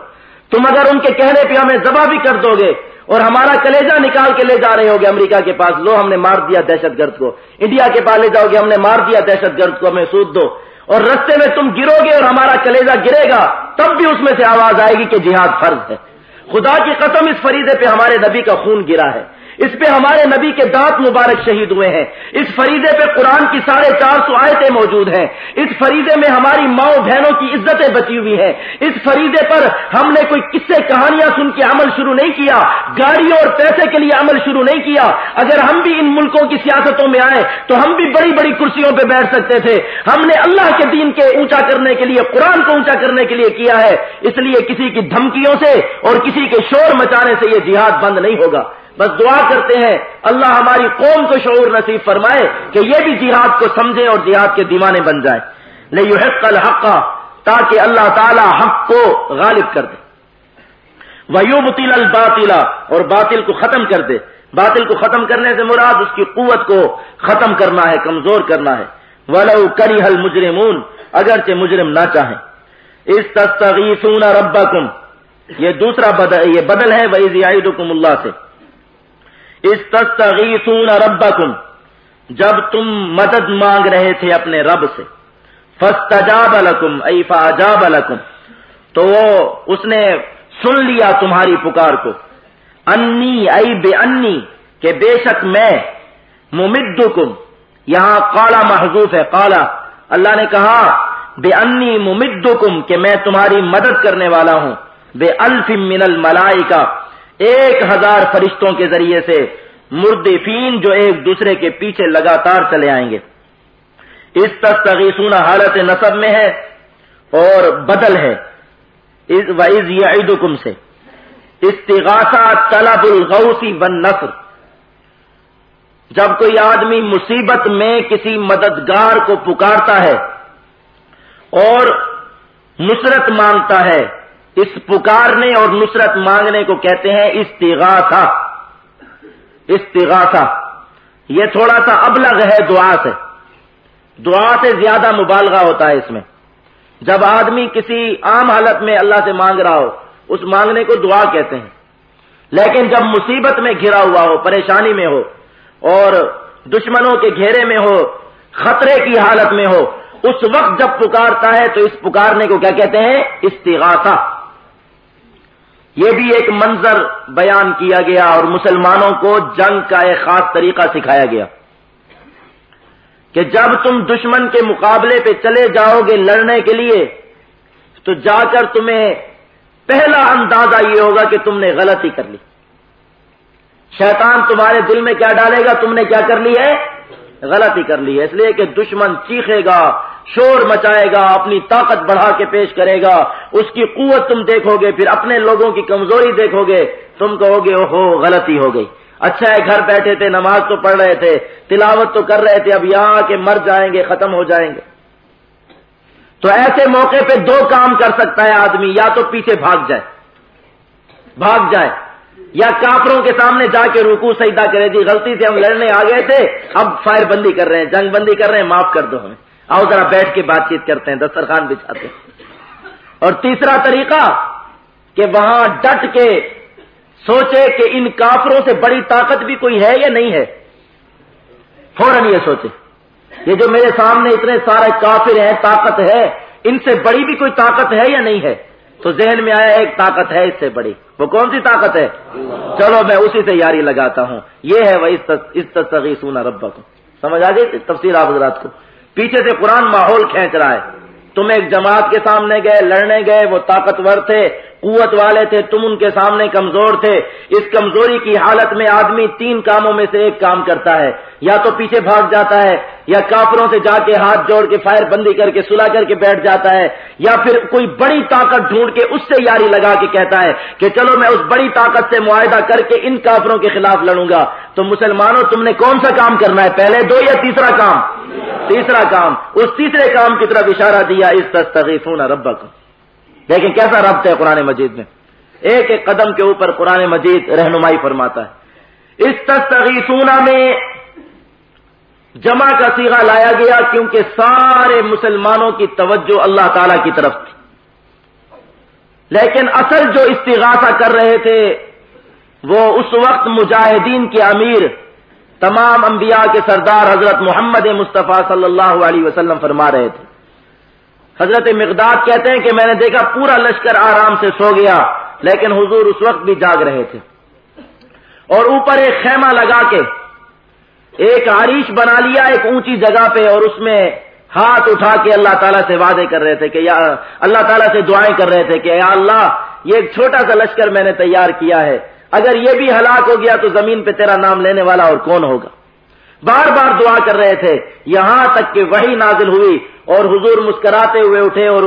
تم اگر ان کے کہنے پہ ہمیں ذبح بھی کر دو گے اور ہمارا کلیجہ نکال کے لے جا رہے ہوگے امریکہ کے پاس۔ لو، ہم نے مار دیا دہشت گرد کو۔ انڈیا کے پاس لے جاؤ گے، ہم نے مار دیا دہشت گرد کو، ہمیں سود دو۔ اور رستے میں تم گرو گے اور ہمارا کلیجہ گرے گا، تب بھی اس میں سے آواز آئے گی کہ جہاد فرض ہے۔ خدا کی قسم اس فریدے پہ ہمارے نبی کا خون گرا ہے۔ اس پہ ہمارے نبی کے دانت مبارک شہید ہوئے ہیں۔ اس فریدے پہ قرآن کی ساڑھے چار سو آیتیں موجود ہیں۔ اس فریدے میں ہماری ماؤں بہنوں کی عزتیں بچی ہوئی ہیں۔ اس فریدے پر ہم نے کوئی قصے کہانیاں سن کے عمل شروع نہیں کیا۔ گاڑیوں اور پیسے کے لیے عمل شروع نہیں کیا۔ اگر ہم بھی ان ملکوں کی سیاستوں میں آئے تو ہم بھی بڑی بڑی کرسیوں پہ بیٹھ سکتے تھے۔ ہم نے اللہ کے دین کے اونچا کرنے کے لیے، قرآن کو اونچا کرنے کے لیے کیا ہے۔ اس لیے کسی کی دھمکیوں سے اور کسی کے شور مچانے سے یہ جہاد بند نہیں ہوگا۔ بس دعا کرتے ہیں، اللہ ہماری قوم کو شعور نصیب فرمائے کہ یہ بھی جہاد کو سمجھے اور جہاد کے دیوانے بن جائے۔ لے یو حق الحق تاکہ اللہ تعالی حق کو غالب کر دے۔ ویوبتیل الباطلا اور باطل کو ختم کر دے۔ باطل کو ختم کرنے سے مراد اس کی قوت کو ختم کرنا ہے، کمزور کرنا ہے۔ ولو کری حل مجرمون اگرچہ مجرم نہ چاہیں۔ اس تستغیثون ربکم یہ دوسرا بدل، یہ بدل ہے وہی عیدکم اللہ سے۔ اس تستغیثون ربکم، جب تم مدد مانگ رہے تھے اپنے رب سے فستجاب لکم، ای فاجاب لکم، تو وہ اس نے سن لیا تمہاری پکار کو۔ انی، ای بے انی، کہ بے شک میں ممدکم، یہاں کالا محضوف ہے کالا اللہ نے کہا، بے انی ممدکم، کہ میں تمہاری مدد کرنے والا ہوں۔ بے الف من الملائکہ ایک ہزار فرشتوں کے ذریعے سے مردفین جو ایک دوسرے کے پیچھے لگاتار چلے آئیں گے۔ اس تستغیثون حالت نصب میں ہے اور بدل ہے۔ وَإِذْ يَعِدُكُمْ سے۔ استغاثہ طلب الغوثی بن نصر جب کوئی آدمی مصیبت میں کسی مددگار کو پکارتا ہے اور نصرت مانگتا ہے اس پکارنے اور نصرت مانگنے کو کہتے ہیں استغاثہ۔ استغاثہ۔ یہ تھوڑا سا ابلغ ہے دعا سے۔ دعا سے زیادہ مبالغہ ہوتا ہے اس میں۔ جب آدمی کسی عام حالت میں اللہ سے مانگ رہا ہو، اس مانگنے کو دعا کہتے ہیں۔ لیکن جب مصیبت میں گھرا ہوا ہو، پریشانی میں ہو، اور دشمنوں کے گھیرے میں ہو، خطرے کی حالت میں ہو، اس وقت جب پکارتا ہے تو اس پکارنے کو کیا کہتے ہیں؟ استغاثہ۔ یہ بھی ایک منظر بیان کیا گیا اور مسلمانوں کو جنگ کا ایک خاص طریقہ سکھایا گیا کہ جب تم دشمن کے مقابلے پہ چلے جاؤ گے لڑنے کے لیے، تو جا کر تمہیں پہلا اندازہ یہ ہوگا کہ تم نے غلطی کر لی۔ شیطان تمہارے دل میں کیا ڈالے گا؟ تم نے کیا کر لی ہے؟ غلطی کر لی ہے۔ اس لیے کہ دشمن چیخے گا شور مچائے گا، اپنی طاقت بڑھا کے پیش کرے گا۔ اس کی قوت تم دیکھو گے، پھر اپنے لوگوں کی کمزوری دیکھو گے۔ تم کہو گے، اوہو، غلطی ہو گئی۔ اچھا ہے، گھر بیٹھے تھے، نماز تو پڑھ رہے تھے، تلاوت تو کر رہے تھے، اب یہاں کے مر جائیں گے، ختم ہو جائیں گے۔ تو ایسے موقع پہ دو کام کر سکتا ہے آدمی، یا تو پیچھے بھاگ جائے۔ بھاگ جائے۔ یا کافروں کے سامنے جا کے رکو سیدا کرے۔ جی غلطی سے ہم لڑنے آ گئے تھے، اب فائر بندی کر رہے ہیں، جنگ بندی کر رہے ہیں، معاف کر دو ہمیں۔ آؤ ذرا بیٹھ کے بات چیت کرتے ہیں، دسترخوان بچھاتے ہیں۔ اور تیسرا طریقہ کہ وہاں ڈٹ کے سوچے کہ ان کافروں سے بڑی طاقت بھی کوئی ہے یا نہیں ہے۔ فوراً یہ سوچے۔ یہ جو میرے سامنے اتنے سارے کافر ہیں، طاقت ہے، ان سے بڑی بھی کوئی طاقت ہے یا نہیں ہے؟ تو ذہن میں آیا ایک طاقت ہے، اس سے بڑی۔ وہ کون سی طاقت ہے؟ چلو میں اسی سے یاری لگاتا ہوں۔ یہ ہے وہ اس تصغی سونا ربا کو سمجھ آ گئی تفصیل آپ حضرات کو؟ پیچھے سے قرآن ماحول کھینچ رہا ہے۔ تم ایک جماعت کے سامنے گئے، لڑنے گئے، وہ طاقتور تھے۔ قوت والے تھے، تم ان کے سامنے کمزور تھے۔ اس کمزوری کی حالت میں آدمی تین کاموں میں سے ایک کام کرتا ہے۔ یا تو پیچھے بھاگ جاتا ہے، یا کافروں سے جا کے ہاتھ جوڑ کے فائر بندی کر کے سلا کر کے بیٹھ جاتا ہے، یا پھر کوئی بڑی طاقت ڈھونڈ کے اس سے یاری لگا کے کہتا ہے کہ چلو میں اس بڑی طاقت سے معاہدہ کر کے ان کافروں کے خلاف لڑوں گا۔ تو مسلمانوں، تم نے کون سا کام کرنا ہے؟ پہلے دو یا تیسرا کام؟ تیسرا کام۔ اس تیسرے کام کی طرف اشارہ دیا اس تستغیفون ربکم لیکن کیسا ربط ہے قرآن مجید میں؟ ایک ایک قدم کے اوپر قرآن مجید رہنمائی فرماتا ہے۔ اس تستغیثونا میں جمع کا سیگا لایا گیا کیونکہ سارے مسلمانوں کی توجہ اللہ تعالی کی طرف تھی۔ لیکن اصل جو استغاثہ کر رہے تھے، وہ اس وقت مجاہدین کے امیر تمام انبیاء کے سردار حضرت محمد مصطفیٰ صلی اللہ علیہ وسلم فرما رہے تھے۔ حضرت مقداد کہتے ہیں کہ میں نے دیکھا پورا لشکر آرام سے سو گیا، لیکن حضور اس وقت بھی جاگ رہے تھے۔ اور اوپر ایک خیمہ لگا کے ایک عریش بنا لیا ایک اونچی جگہ پہ، اور اس میں ہاتھ اٹھا کے اللہ تعالیٰ سے وعدے کر رہے تھے کہ یا اللہ تعالیٰ سے دعائیں کر رہے تھے کہ یا اللہ، یہ ایک چھوٹا سا لشکر میں نے تیار کیا ہے۔ اگر یہ بھی ہلاک ہو گیا تو زمین پہ تیرا نام لینے والا اور کون ہوگا؟ بار بار دعا کر رہے تھے۔ یہاں تک کہ وہی نازل ہوئی۔ اور حضور مسکراتے ہوئے اٹھے اور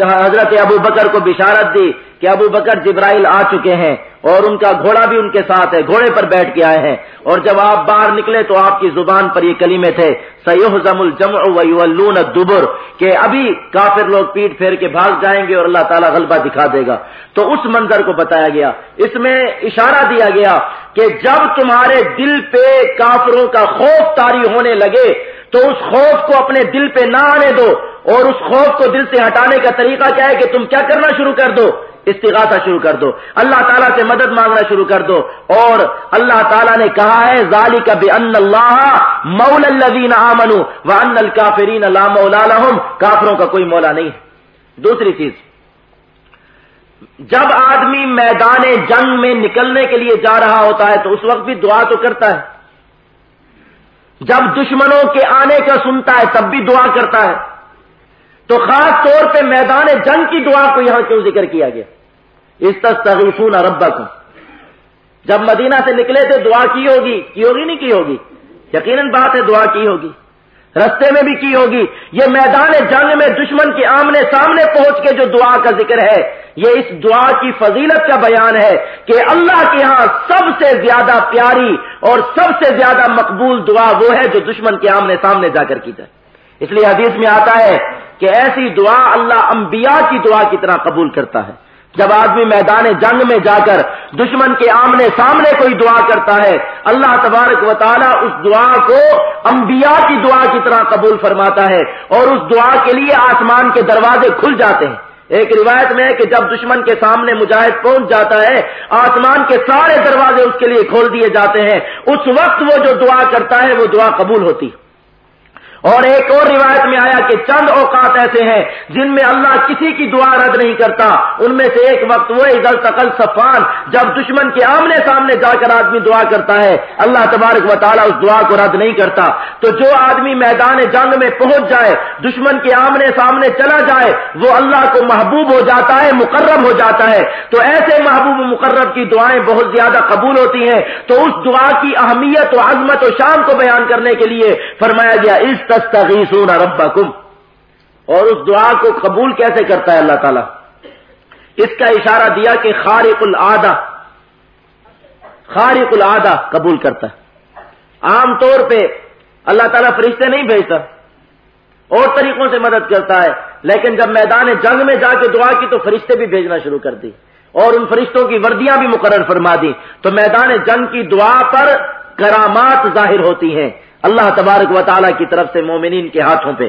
حضرت ابو بکر کو بشارت دی کہ ابو بکر جبرائیل آ چکے ہیں اور ان کا گھوڑا بھی ان کے ساتھ ہے، گھوڑے پر بیٹھ کے آئے ہیں۔ اور جب آپ باہر نکلے تو آپ کی زبان پر یہ کلیمے تھے سیوح زم الجم دبر کہ ابھی کافر لوگ پیٹ پھیر کے بھاگ جائیں گے اور اللہ تعالیٰ غلبہ دکھا دے گا۔ تو اس منظر کو بتایا گیا۔ اس میں اشارہ دیا گیا کہ جب تمہارے دل پہ کافروں کا خوف تاری ہونے لگے تو اس خوف کو اپنے دل پہ نہ آنے دو اور اس خوف کو دل سے ہٹانے کا طریقہ کیا ہے کہ تم کیا کرنا شروع کر دو؟ استغاثہ شروع کر دو۔ اللہ تعالیٰ سے مدد مانگنا شروع کر دو۔ اور اللہ تعالیٰ نے کہا ہے ظالی کا بے ان اللہ مول الدین آمن و ان الکافرین اللہ مولا کافروں کا کوئی مولا نہیں ہے۔ دوسری چیز، جب آدمی میدان جنگ میں نکلنے کے لیے جا رہا ہوتا ہے تو اس وقت بھی دعا تو کرتا ہے۔ جب دشمنوں کے آنے کا سنتا ہے، تب بھی دعا کرتا ہے۔ تو خاص طور پہ میدان جنگ کی دعا کو یہاں کیوں ذکر کیا گیا؟ اس تصون اربا کو جب مدینہ سے نکلے تھے دعا کی ہوگی کی ہوگی نہیں کی ہوگی؟ یقیناً بات ہے دعا کی ہوگی۔ رستے میں بھی کی ہوگی۔ یہ میدان جنگ میں دشمن کے آمنے سامنے پہنچ کے جو دعا کا ذکر ہے، یہ اس دعا کی فضیلت کا بیان ہے کہ اللہ کے ہاں سب سے زیادہ پیاری اور سب سے زیادہ مقبول دعا وہ ہے جو دشمن کے آمنے سامنے جا کر کی جائے۔ اس لیے حدیث میں آتا ہے کہ ایسی دعا اللہ انبیاء کی دعا کی طرح قبول کرتا ہے۔ جب آدمی میدان جنگ میں جا کر دشمن کے آمنے سامنے کوئی دعا کرتا ہے، اللہ تبارک و تعالیٰ اس دعا کو انبیاء کی دعا کی طرح قبول فرماتا ہے اور اس دعا کے لیے آسمان کے دروازے کھل جاتے ہیں۔ ایک روایت میں ہے کہ جب دشمن کے سامنے مجاہد پہنچ جاتا ہے، آسمان کے سارے دروازے اس کے لیے کھول دیے جاتے ہیں۔ اس وقت وہ جو دعا کرتا ہے، وہ دعا قبول ہوتی ہے۔ اور ایک اور روایت میں آیا کہ چند اوقات ایسے ہیں جن میں اللہ کسی کی دعا رد نہیں کرتا۔ ان میں سے ایک وقت وہ عزل تقل صفان، جب دشمن کے آمنے سامنے جا کر آدمی دعا کرتا ہے۔ اللہ تبارک و تعالیٰ اس دعا کو رد نہیں کرتا۔ تو جو آدمی میدان جنگ میں پہنچ جائے، دشمن کے آمنے سامنے چلا جائے، وہ اللہ کو محبوب ہو جاتا ہے، مقرب ہو جاتا ہے۔ تو ایسے محبوب مقرب کی دعائیں بہت زیادہ قبول ہوتی ہیں۔ تو اس دعا کی اہمیت و عظمت و شان کو بیان کرنے کے لیے فرمایا گیا اس طرح تستغیثون ربکم۔ اور اس دعا کو قبول کیسے کرتا ہے اللہ تعالیٰ؟ اس کا اشارہ دیا کہ خارق العادہ خارق العادہ قبول کرتا ہے۔ عام طور پہ اللہ تعالیٰ فرشتے نہیں بھیجتا، اور طریقوں سے مدد کرتا ہے، لیکن جب میدان جنگ میں جا کے دعا کی تو فرشتے بھی بھیجنا شروع کر دی، اور ان فرشتوں کی وردیاں بھی مقرر فرما دی۔ تو میدان جنگ کی دعا پر کرامات ظاہر ہوتی ہیں۔ اللہ تبارک و تعالیٰ کی طرف سے مومنین کے ہاتھوں پہ